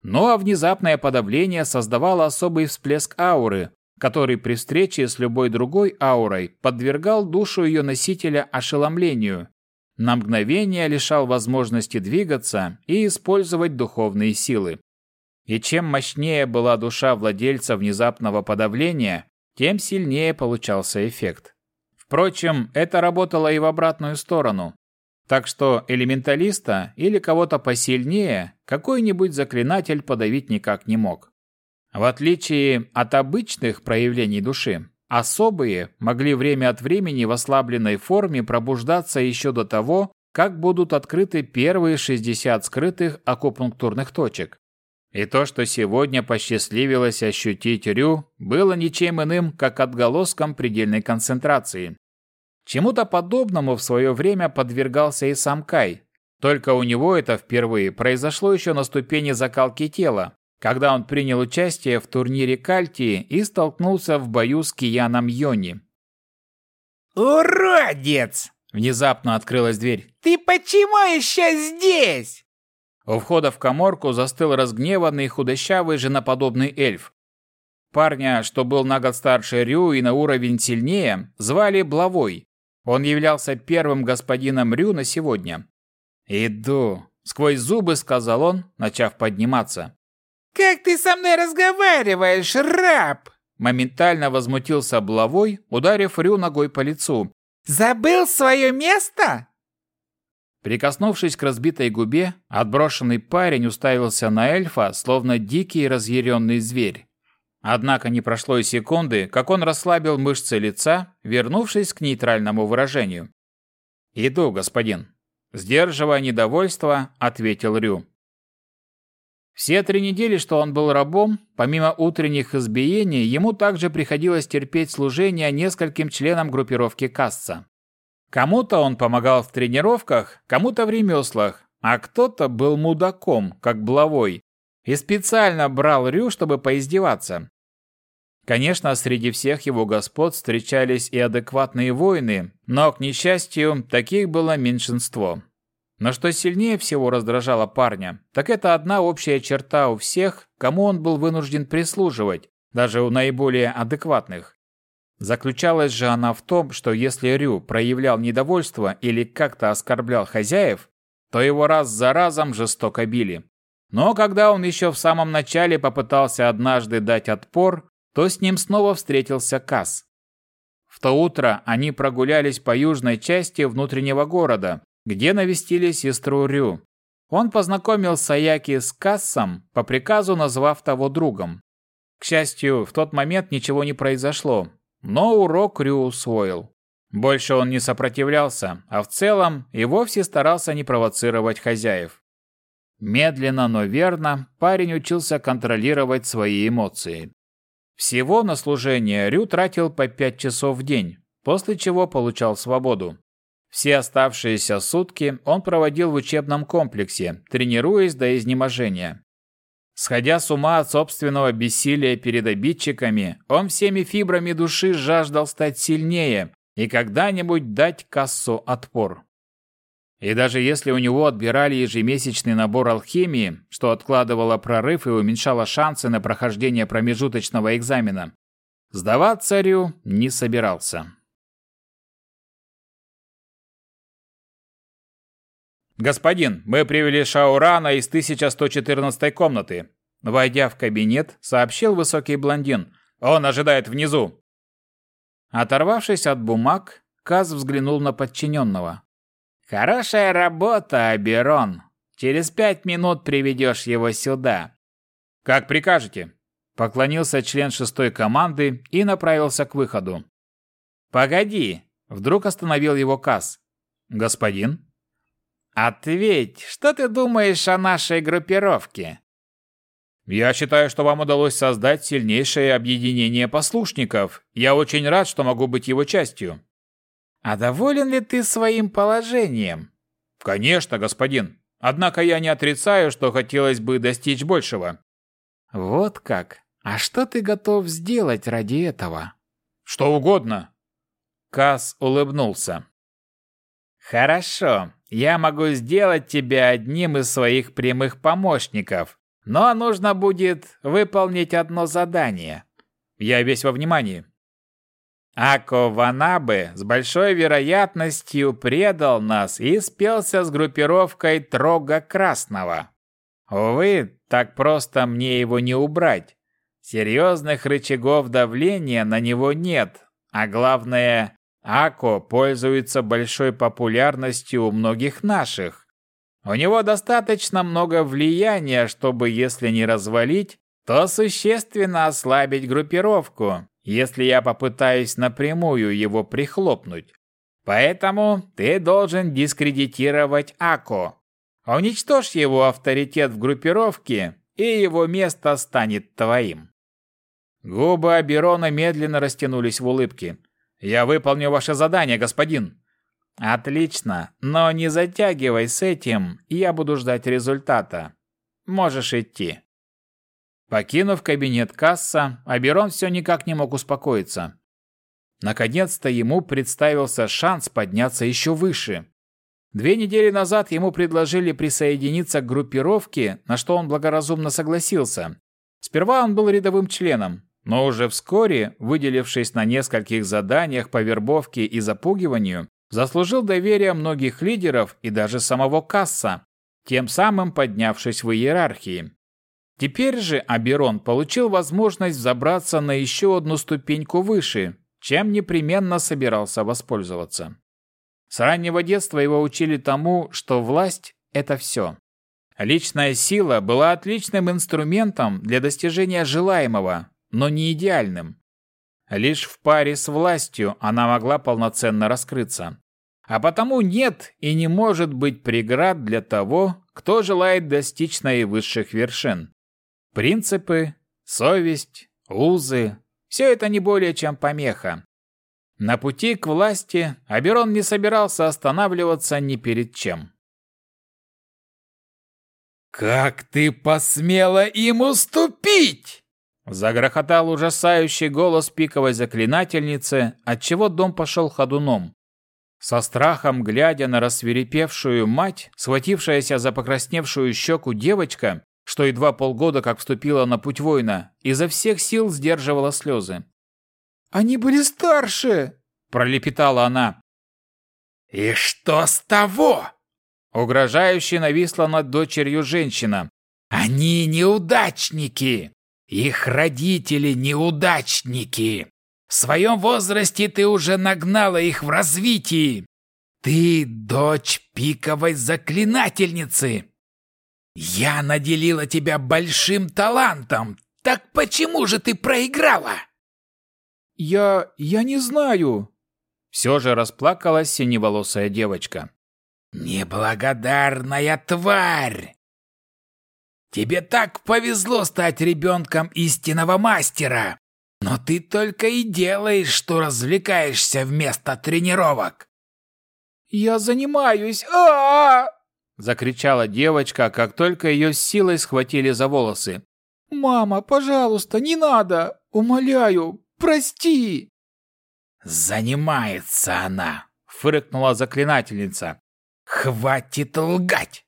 А внезапное подавление создавало особый всплеск ауры, который при встрече с любой другой аурой подвергал душу ее носителя ошеломлению, на мгновение лишал возможности двигаться и использовать духовные силы. И чем мощнее была душа владельца внезапного подавления, тем сильнее получался эффект. Впрочем, это работало и в обратную сторону. Так что элементалиста или кого-то посильнее какой-нибудь заклинатель подавить никак не мог. В отличие от обычных проявлений души, особые могли время от времени в ослабленной форме пробуждаться еще до того, как будут открыты первые 60 скрытых акупунктурных точек. И то, что сегодня посчастливилось ощутить Рю, было ничем иным, как отголоском предельной концентрации. Чему-то подобному в свое время подвергался и сам Кай, только у него это впервые произошло еще на ступени закалки тела, когда он принял участие в турнире Кальтии и столкнулся в бою с Кияном Йони. «Уродец!» – внезапно открылась дверь. «Ты почему еще здесь?» У входа в коморку застыл разгневанный худощавый женоподобный эльф. Парня, что был на год старше Рю и на уровень сильнее, звали Блавой. Он являлся первым господином Рю на сегодня. «Иду», — сквозь зубы сказал он, начав подниматься. «Как ты со мной разговариваешь, раб?» Моментально возмутился Блавой, ударив Рю ногой по лицу. «Забыл свое место?» Прикоснувшись к разбитой губе, отброшенный парень уставился на эльфа, словно дикий разъяренный зверь. Однако не прошло и секунды, как он расслабил мышцы лица, вернувшись к нейтральному выражению. «Иду, господин». Сдерживая недовольство, ответил Рю. Все три недели, что он был рабом, помимо утренних избиений, ему также приходилось терпеть служение нескольким членам группировки Касса. Кому-то он помогал в тренировках, кому-то в ремеслах, а кто-то был мудаком, как Блавой, и специально брал Рю, чтобы поиздеваться. Конечно, среди всех его господ встречались и адекватные воины, но, к несчастью, таких было меньшинство. Но что сильнее всего раздражало парня, так это одна общая черта у всех, кому он был вынужден прислуживать, даже у наиболее адекватных. Заключалась же она в том, что если Рю проявлял недовольство или как-то оскорблял хозяев, то его раз за разом жестоко били. Но когда он еще в самом начале попытался однажды дать отпор, то с ним снова встретился Кас. В то утро они прогулялись по южной части внутреннего города, где навестили сестру Рю. Он познакомил Саяки с Кассом, по приказу назвав того другом. К счастью, в тот момент ничего не произошло, но урок Рю усвоил. Больше он не сопротивлялся, а в целом и вовсе старался не провоцировать хозяев. Медленно, но верно парень учился контролировать свои эмоции. Всего на служение Рю тратил по пять часов в день, после чего получал свободу. Все оставшиеся сутки он проводил в учебном комплексе, тренируясь до изнеможения. Сходя с ума от собственного бессилия перед обидчиками, он всеми фибрами души жаждал стать сильнее и когда-нибудь дать кассу отпор. И даже если у него отбирали ежемесячный набор алхимии, что откладывало прорыв и уменьшало шансы на прохождение промежуточного экзамена, сдаваться царю не собирался. «Господин, мы привели Шаурана из 1114 комнаты». Войдя в кабинет, сообщил высокий блондин. «Он ожидает внизу». Оторвавшись от бумаг, Каз взглянул на подчиненного. «Хорошая работа, Аберон. Через пять минут приведешь его сюда». «Как прикажете», — поклонился член шестой команды и направился к выходу. «Погоди», — вдруг остановил его Касс. «Господин?» «Ответь, что ты думаешь о нашей группировке?» «Я считаю, что вам удалось создать сильнейшее объединение послушников. Я очень рад, что могу быть его частью». «А доволен ли ты своим положением?» «Конечно, господин. Однако я не отрицаю, что хотелось бы достичь большего». «Вот как? А что ты готов сделать ради этого?» «Что угодно». Кас улыбнулся. «Хорошо, я могу сделать тебя одним из своих прямых помощников, но нужно будет выполнить одно задание. Я весь во внимании». Ако Ванабе с большой вероятностью предал нас и спелся с группировкой Трога Красного. Увы, так просто мне его не убрать. Серьезных рычагов давления на него нет, а главное, Ако пользуется большой популярностью у многих наших. У него достаточно много влияния, чтобы, если не развалить, то существенно ослабить группировку, если я попытаюсь напрямую его прихлопнуть. Поэтому ты должен дискредитировать Ако. Уничтожь его авторитет в группировке, и его место станет твоим. Губы Аберона медленно растянулись в улыбке. «Я выполню ваше задание, господин!» «Отлично, но не затягивай с этим, я буду ждать результата. Можешь идти». Покинув кабинет касса, Аберон все никак не мог успокоиться. Наконец-то ему представился шанс подняться еще выше. Две недели назад ему предложили присоединиться к группировке, на что он благоразумно согласился. Сперва он был рядовым членом, но уже вскоре, выделившись на нескольких заданиях по вербовке и запугиванию, заслужил доверие многих лидеров и даже самого Касса, тем самым поднявшись в иерархии. Теперь же Аберон получил возможность забраться на еще одну ступеньку выше, чем непременно собирался воспользоваться. С раннего детства его учили тому, что власть – это все. Личная сила была отличным инструментом для достижения желаемого, но не идеальным. Лишь в паре с властью она могла полноценно раскрыться. А потому нет и не может быть преград для того, кто желает достичь наивысших вершин. Принципы, совесть, узы – все это не более чем помеха. На пути к власти Аберон не собирался останавливаться ни перед чем. «Как ты посмела им уступить?» Загрохотал ужасающий голос пиковой заклинательницы, отчего дом пошел ходуном. Со страхом, глядя на рассверепевшую мать, схватившаяся за покрасневшую щеку девочка, что едва полгода как вступила на путь воина, изо всех сил сдерживала слезы. «Они были старше!» – пролепетала она. «И что с того?» Угрожающе нависла над дочерью женщина. «Они неудачники! Их родители неудачники! В своем возрасте ты уже нагнала их в развитии! Ты дочь пиковой заклинательницы!» «Я наделила тебя большим талантом, так почему же ты проиграла?» «Я... я не знаю». Все же расплакалась синеволосая девочка. «Неблагодарная тварь! Тебе так повезло стать ребенком истинного мастера, но ты только и делаешь, что развлекаешься вместо тренировок». «Я занимаюсь! а, -а, -а Закричала девочка, как только ее с силой схватили за волосы. «Мама, пожалуйста, не надо! Умоляю, прости!» «Занимается она!» — фыркнула заклинательница. «Хватит лгать!»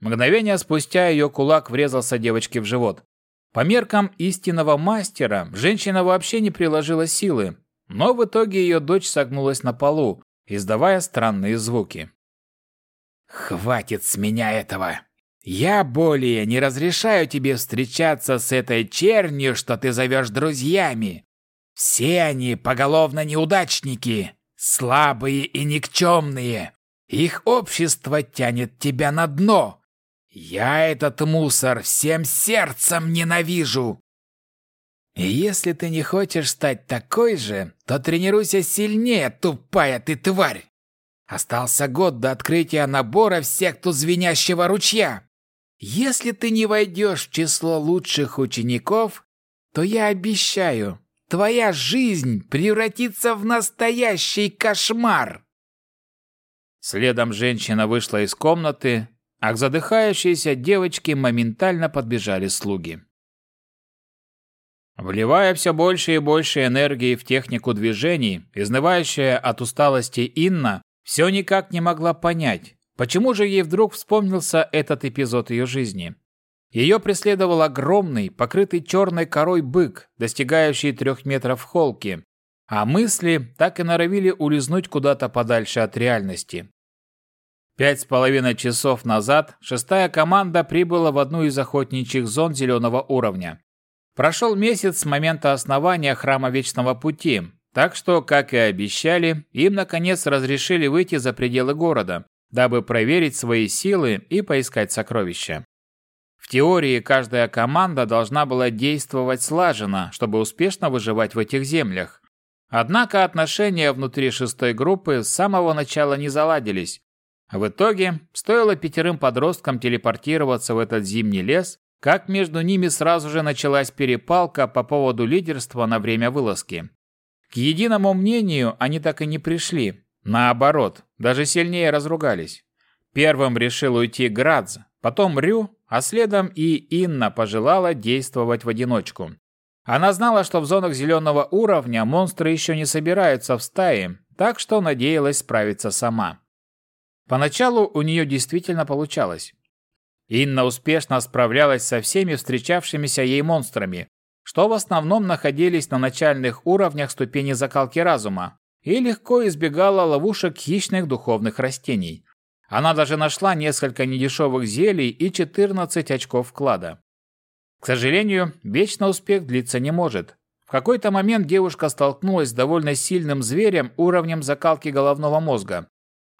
Мгновение спустя ее кулак врезался девочке в живот. По меркам истинного мастера, женщина вообще не приложила силы, но в итоге ее дочь согнулась на полу, издавая странные звуки. «Хватит с меня этого! Я более не разрешаю тебе встречаться с этой чернью, что ты зовешь друзьями. Все они поголовно неудачники, слабые и никчемные. Их общество тянет тебя на дно. Я этот мусор всем сердцем ненавижу. И если ты не хочешь стать такой же, то тренируйся сильнее, тупая ты тварь. Остался год до открытия набора в секту звенящего ручья. Если ты не войдешь в число лучших учеников, то я обещаю, твоя жизнь превратится в настоящий кошмар. Следом женщина вышла из комнаты, а к задыхающейся девочке моментально подбежали слуги. Вливая все больше и больше энергии в технику движений, изнывающая от усталости Инна все никак не могла понять, почему же ей вдруг вспомнился этот эпизод ее жизни. Ее преследовал огромный, покрытый черной корой бык, достигающий трех метров холки, а мысли так и норовили улизнуть куда-то подальше от реальности. Пять с половиной часов назад шестая команда прибыла в одну из охотничьих зон зеленого уровня. Прошел месяц с момента основания Храма Вечного Пути, так что, как и обещали, им наконец разрешили выйти за пределы города, дабы проверить свои силы и поискать сокровища. В теории каждая команда должна была действовать слаженно, чтобы успешно выживать в этих землях. Однако отношения внутри шестой группы с самого начала не заладились. В итоге, стоило пятерым подросткам телепортироваться в этот зимний лес, как между ними сразу же началась перепалка по поводу лидерства на время вылазки. К единому мнению они так и не пришли. Наоборот, даже сильнее разругались. Первым решил уйти Градз, потом Рю, а следом и Инна пожелала действовать в одиночку. Она знала, что в зонах зеленого уровня монстры еще не собираются в стаи, так что надеялась справиться сама. Поначалу у нее действительно получалось. Инна успешно справлялась со всеми встречавшимися ей монстрами, что в основном находились на начальных уровнях ступени закалки разума, и легко избегала ловушек хищных духовных растений. Она даже нашла несколько недешевых зелий и 14 очков вклада. К сожалению, вечно успех длиться не может. В какой-то момент девушка столкнулась с довольно сильным зверем уровнем закалки головного мозга.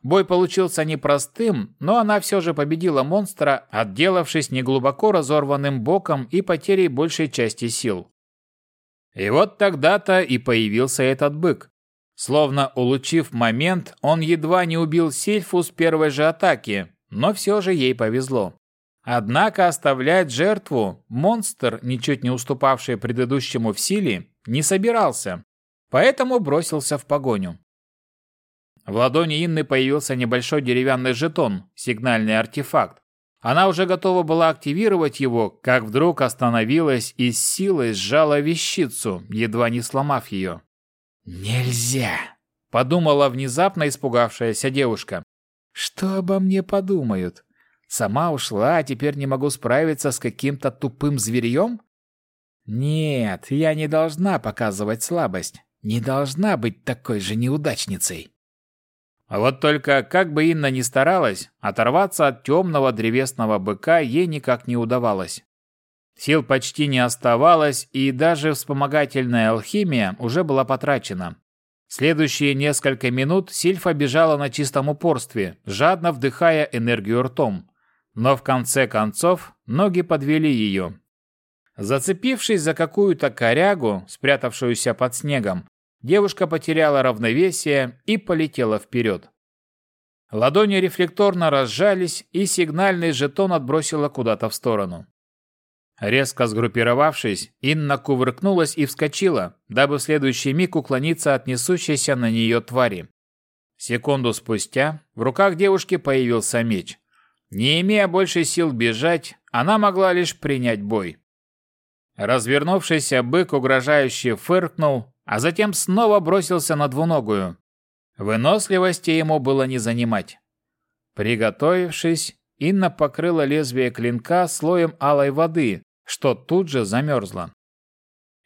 Бой получился непростым, но она все же победила монстра, отделавшись неглубоко разорванным боком и потерей большей части сил. И вот тогда-то и появился этот бык. Словно улучив момент, он едва не убил Сильфу с первой же атаки, но все же ей повезло. Однако оставлять жертву монстр, ничуть не уступавший предыдущему в силе, не собирался, поэтому бросился в погоню. В ладони Инны появился небольшой деревянный жетон, сигнальный артефакт. Она уже готова была активировать его, как вдруг остановилась и с силой сжала вещицу, едва не сломав ее. «Нельзя!» – подумала внезапно испугавшаяся девушка. «Что обо мне подумают? Сама ушла, а теперь не могу справиться с каким-то тупым зверьем? Нет, я не должна показывать слабость. Не должна быть такой же неудачницей. А вот только, как бы Инна ни старалась, оторваться от темного древесного быка ей никак не удавалось. Сил почти не оставалось, и даже вспомогательная алхимия уже была потрачена. Следующие несколько минут Сильфа бежала на чистом упорстве, жадно вдыхая энергию ртом. Но в конце концов ноги подвели ее. Зацепившись за какую-то корягу, спрятавшуюся под снегом, девушка потеряла равновесие и полетела вперед. Ладони рефлекторно разжались, и сигнальный жетон отбросила куда-то в сторону. Резко сгруппировавшись, Инна кувыркнулась и вскочила, дабы в следующий миг уклониться от несущейся на нее твари. Секунду спустя в руках девушки появился меч. Не имея больше сил бежать, она могла лишь принять бой. Развернувшийся бык угрожающе фыркнул, а затем снова бросился на двуногую. Выносливости ему было не занимать. Приготовившись, Инна покрыла лезвие клинка слоем алой воды, что тут же замерзло.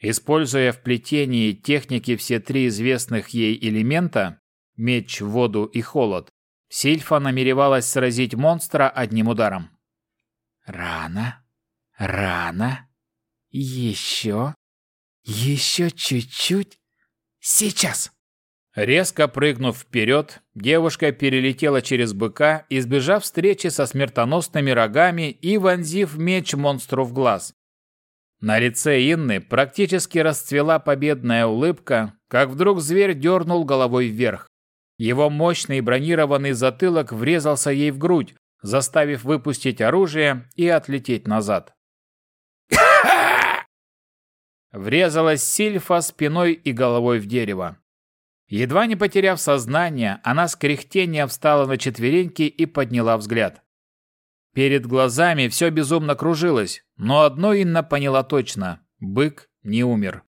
Используя в плетении техники все три известных ей элемента – меч, воду и холод, Сильфа намеревалась сразить монстра одним ударом. Рано, рано, еще, еще чуть-чуть, сейчас. Резко прыгнув вперед, девушка перелетела через быка, избежав встречи со смертоносными рогами и вонзив меч монстру в глаз. На лице Инны практически расцвела победная улыбка, как вдруг зверь дернул головой вверх. Его мощный бронированный затылок врезался ей в грудь, заставив выпустить оружие и отлететь назад. Врезалась Сильфа спиной и головой в дерево. Едва не потеряв сознание, она с кряхтением встала на четвереньки и подняла взгляд. Перед глазами все безумно кружилось, но одно Инна поняла точно – бык не умер.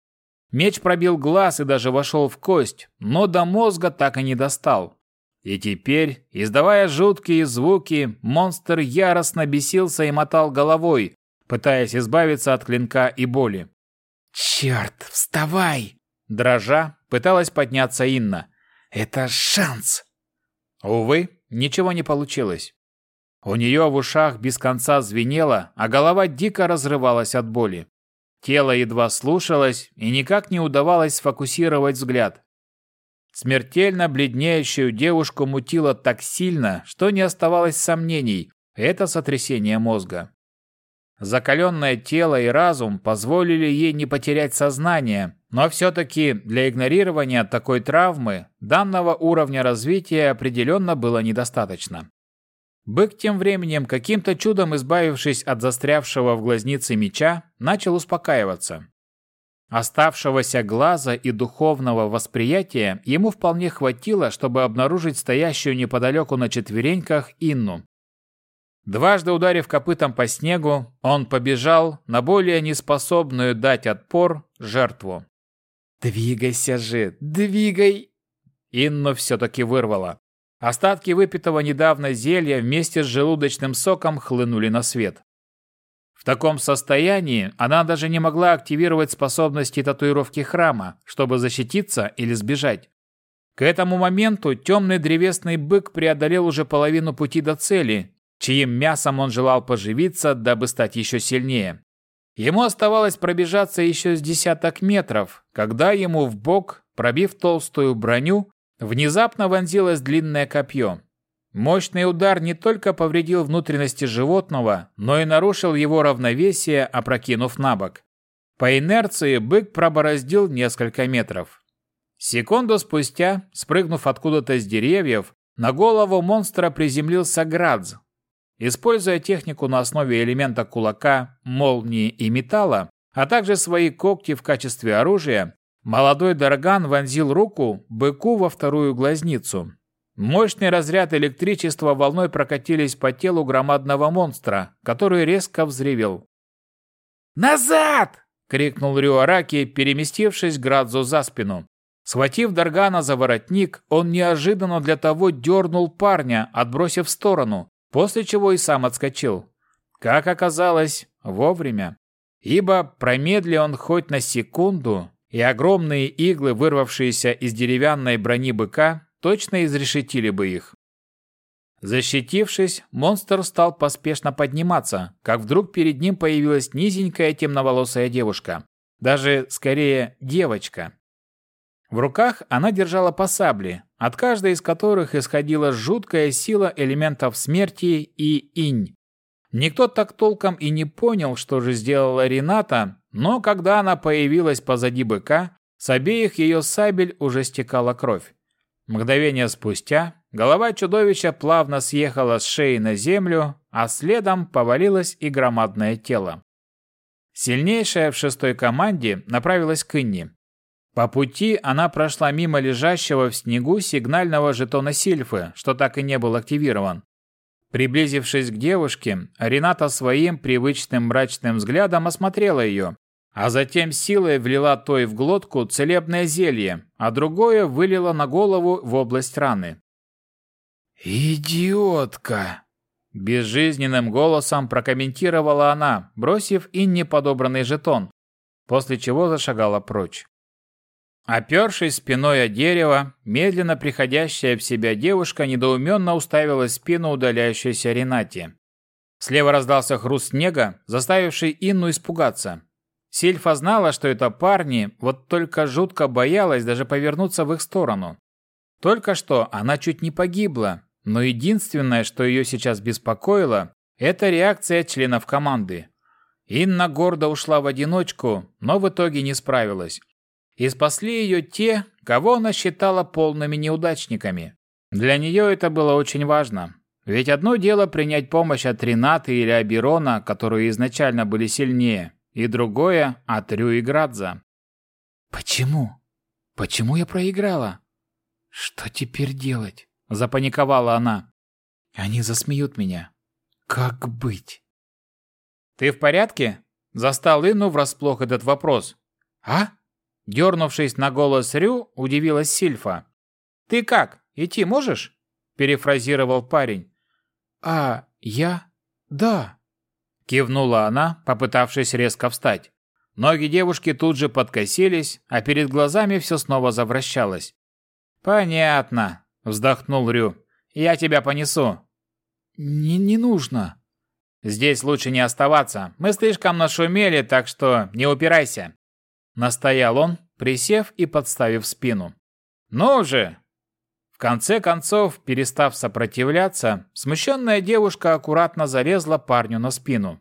Меч пробил глаз и даже вошел в кость, но до мозга так и не достал. И теперь, издавая жуткие звуки, монстр яростно бесился и мотал головой, пытаясь избавиться от клинка и боли. «Черт, вставай!» Дрожа, пыталась подняться Инна. «Это шанс!» Увы, ничего не получилось. У нее в ушах без конца звенело, а голова дико разрывалась от боли. Тело едва слушалось и никак не удавалось сфокусировать взгляд. Смертельно бледнеющую девушку мутило так сильно, что не оставалось сомнений – это сотрясение мозга. Закаленное тело и разум позволили ей не потерять сознание, но все-таки для игнорирования такой травмы данного уровня развития определенно было недостаточно. Бык тем временем, каким-то чудом избавившись от застрявшего в глазнице меча, начал успокаиваться. Оставшегося глаза и духовного восприятия ему вполне хватило, чтобы обнаружить стоящую неподалеку на четвереньках Инну. Дважды ударив копытом по снегу, он побежал на более неспособную дать отпор жертву. «Двигайся же, двигай!» Инну все-таки вырвало. Остатки выпитого недавно зелья вместе с желудочным соком хлынули на свет. В таком состоянии она даже не могла активировать способности татуировки храма, чтобы защититься или сбежать. К этому моменту темный древесный бык преодолел уже половину пути до цели, чьим мясом он желал поживиться, дабы стать еще сильнее. Ему оставалось пробежаться еще с десяток метров, когда ему в бок, пробив толстую броню, Внезапно вонзилось длинное копье. Мощный удар не только повредил внутренности животного, но и нарушил его равновесие, опрокинув на бок. По инерции бык пробороздил несколько метров. Секунду спустя, спрыгнув откуда-то с деревьев, на голову монстра приземлился Градз. Используя технику на основе элемента кулака, молнии и металла, а также свои когти в качестве оружия, Молодой Дарган вонзил руку быку во вторую глазницу. Мощный разряд электричества волной прокатились по телу громадного монстра, который резко взревел. «Назад!» — крикнул Рюараки, переместившись Градзу за спину. Схватив Даргана за воротник, он неожиданно для того дернул парня, отбросив в сторону, после чего и сам отскочил. Как оказалось, вовремя. Ибо, промедли он хоть на секунду, и огромные иглы, вырвавшиеся из деревянной брони быка, точно изрешетили бы их. Защитившись, монстр стал поспешно подниматься, как вдруг перед ним появилась низенькая темноволосая девушка. Даже, скорее, девочка. В руках она держала по сабле, от каждой из которых исходила жуткая сила элементов смерти и инь. Никто так толком и не понял, что же сделала Рената, но когда она появилась позади быка, с обеих ее сабель уже стекала кровь. Мгновение спустя голова чудовища плавно съехала с шеи на землю, а следом повалилось и громадное тело. Сильнейшая в шестой команде направилась к Инне. По пути она прошла мимо лежащего в снегу сигнального жетона Сильфы, что так и не был активирован. Приблизившись к девушке, Рената своим привычным мрачным взглядом осмотрела ее, а затем силой влила той в глотку целебное зелье, а другое вылила на голову в область раны. «Идиотка!» Безжизненным голосом прокомментировала она, бросив Инне подобранный жетон, после чего зашагала прочь. Опершись спиной о дерево, медленно приходящая в себя девушка недоуменно уставилась в спину удаляющейся Ренате. Слева раздался хруст снега, заставивший Инну испугаться. Сильфа знала, что это парни, вот только жутко боялась даже повернуться в их сторону. Только что она чуть не погибла, но единственное, что ее сейчас беспокоило, это реакция членов команды. Инна гордо ушла в одиночку, но в итоге не справилась и спасли ее те, кого она считала полными неудачниками. Для нее это было очень важно. Ведь одно дело принять помощь от Ренаты или Аберона, которые изначально были сильнее, и другое – от Рю и Градза. «Почему? Почему я проиграла? Что теперь делать?» – запаниковала она. «Они засмеют меня. Как быть?» «Ты в порядке?» – застал Инну врасплох этот вопрос. «А?» Дернувшись на голос Рю, удивилась Сильфа. «Ты как, идти можешь?» Перефразировал парень. «А, я? Да». Кивнула она, попытавшись резко встать. Ноги девушки тут же подкосились, а перед глазами все снова завращалось. «Понятно», — вздохнул Рю. «Я тебя понесу». «Не, не нужно». «Здесь лучше не оставаться. Мы слишком нашумели, так что не упирайся». Настоял он, присев и подставив спину. «Ну же!» В конце концов, перестав сопротивляться, смущенная девушка аккуратно залезла парню на спину.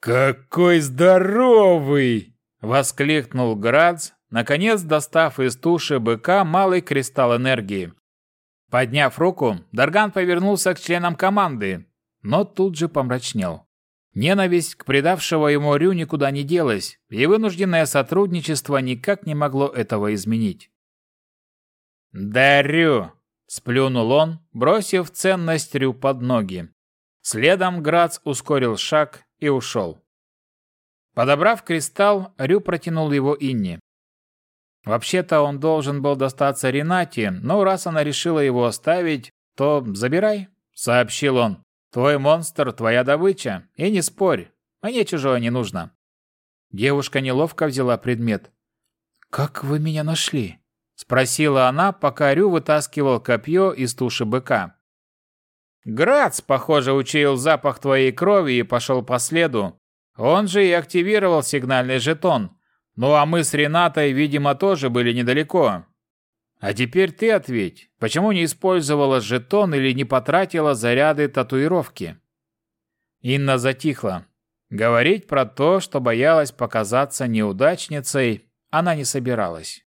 «Какой здоровый!» — воскликнул Градз, наконец достав из туши быка малый кристалл энергии. Подняв руку, Дарган повернулся к членам команды, но тут же помрачнел. Ненависть к предавшего ему Рю никуда не делась, и вынужденное сотрудничество никак не могло этого изменить. «Да, Рю!» – сплюнул он, бросив ценность Рю под ноги. Следом Грац ускорил шаг и ушел. Подобрав кристалл, Рю протянул его Инне. Вообще-то он должен был достаться Ренате, но раз она решила его оставить, то забирай, сообщил он. Твой монстр – твоя добыча, и не спорь, мне чужое не нужно. Девушка неловко взяла предмет. «Как вы меня нашли?» – спросила она, пока Рю вытаскивал копье из туши быка. Грац, похоже, учуял запах твоей крови и пошел по следу. Он же и активировал сигнальный жетон. Ну а мы с Ренатой, видимо, тоже были недалеко. А теперь ты ответь, почему не использовала жетон или не потратила заряды татуировки? Инна затихла. Говорить про то, что боялась показаться неудачницей, она не собиралась.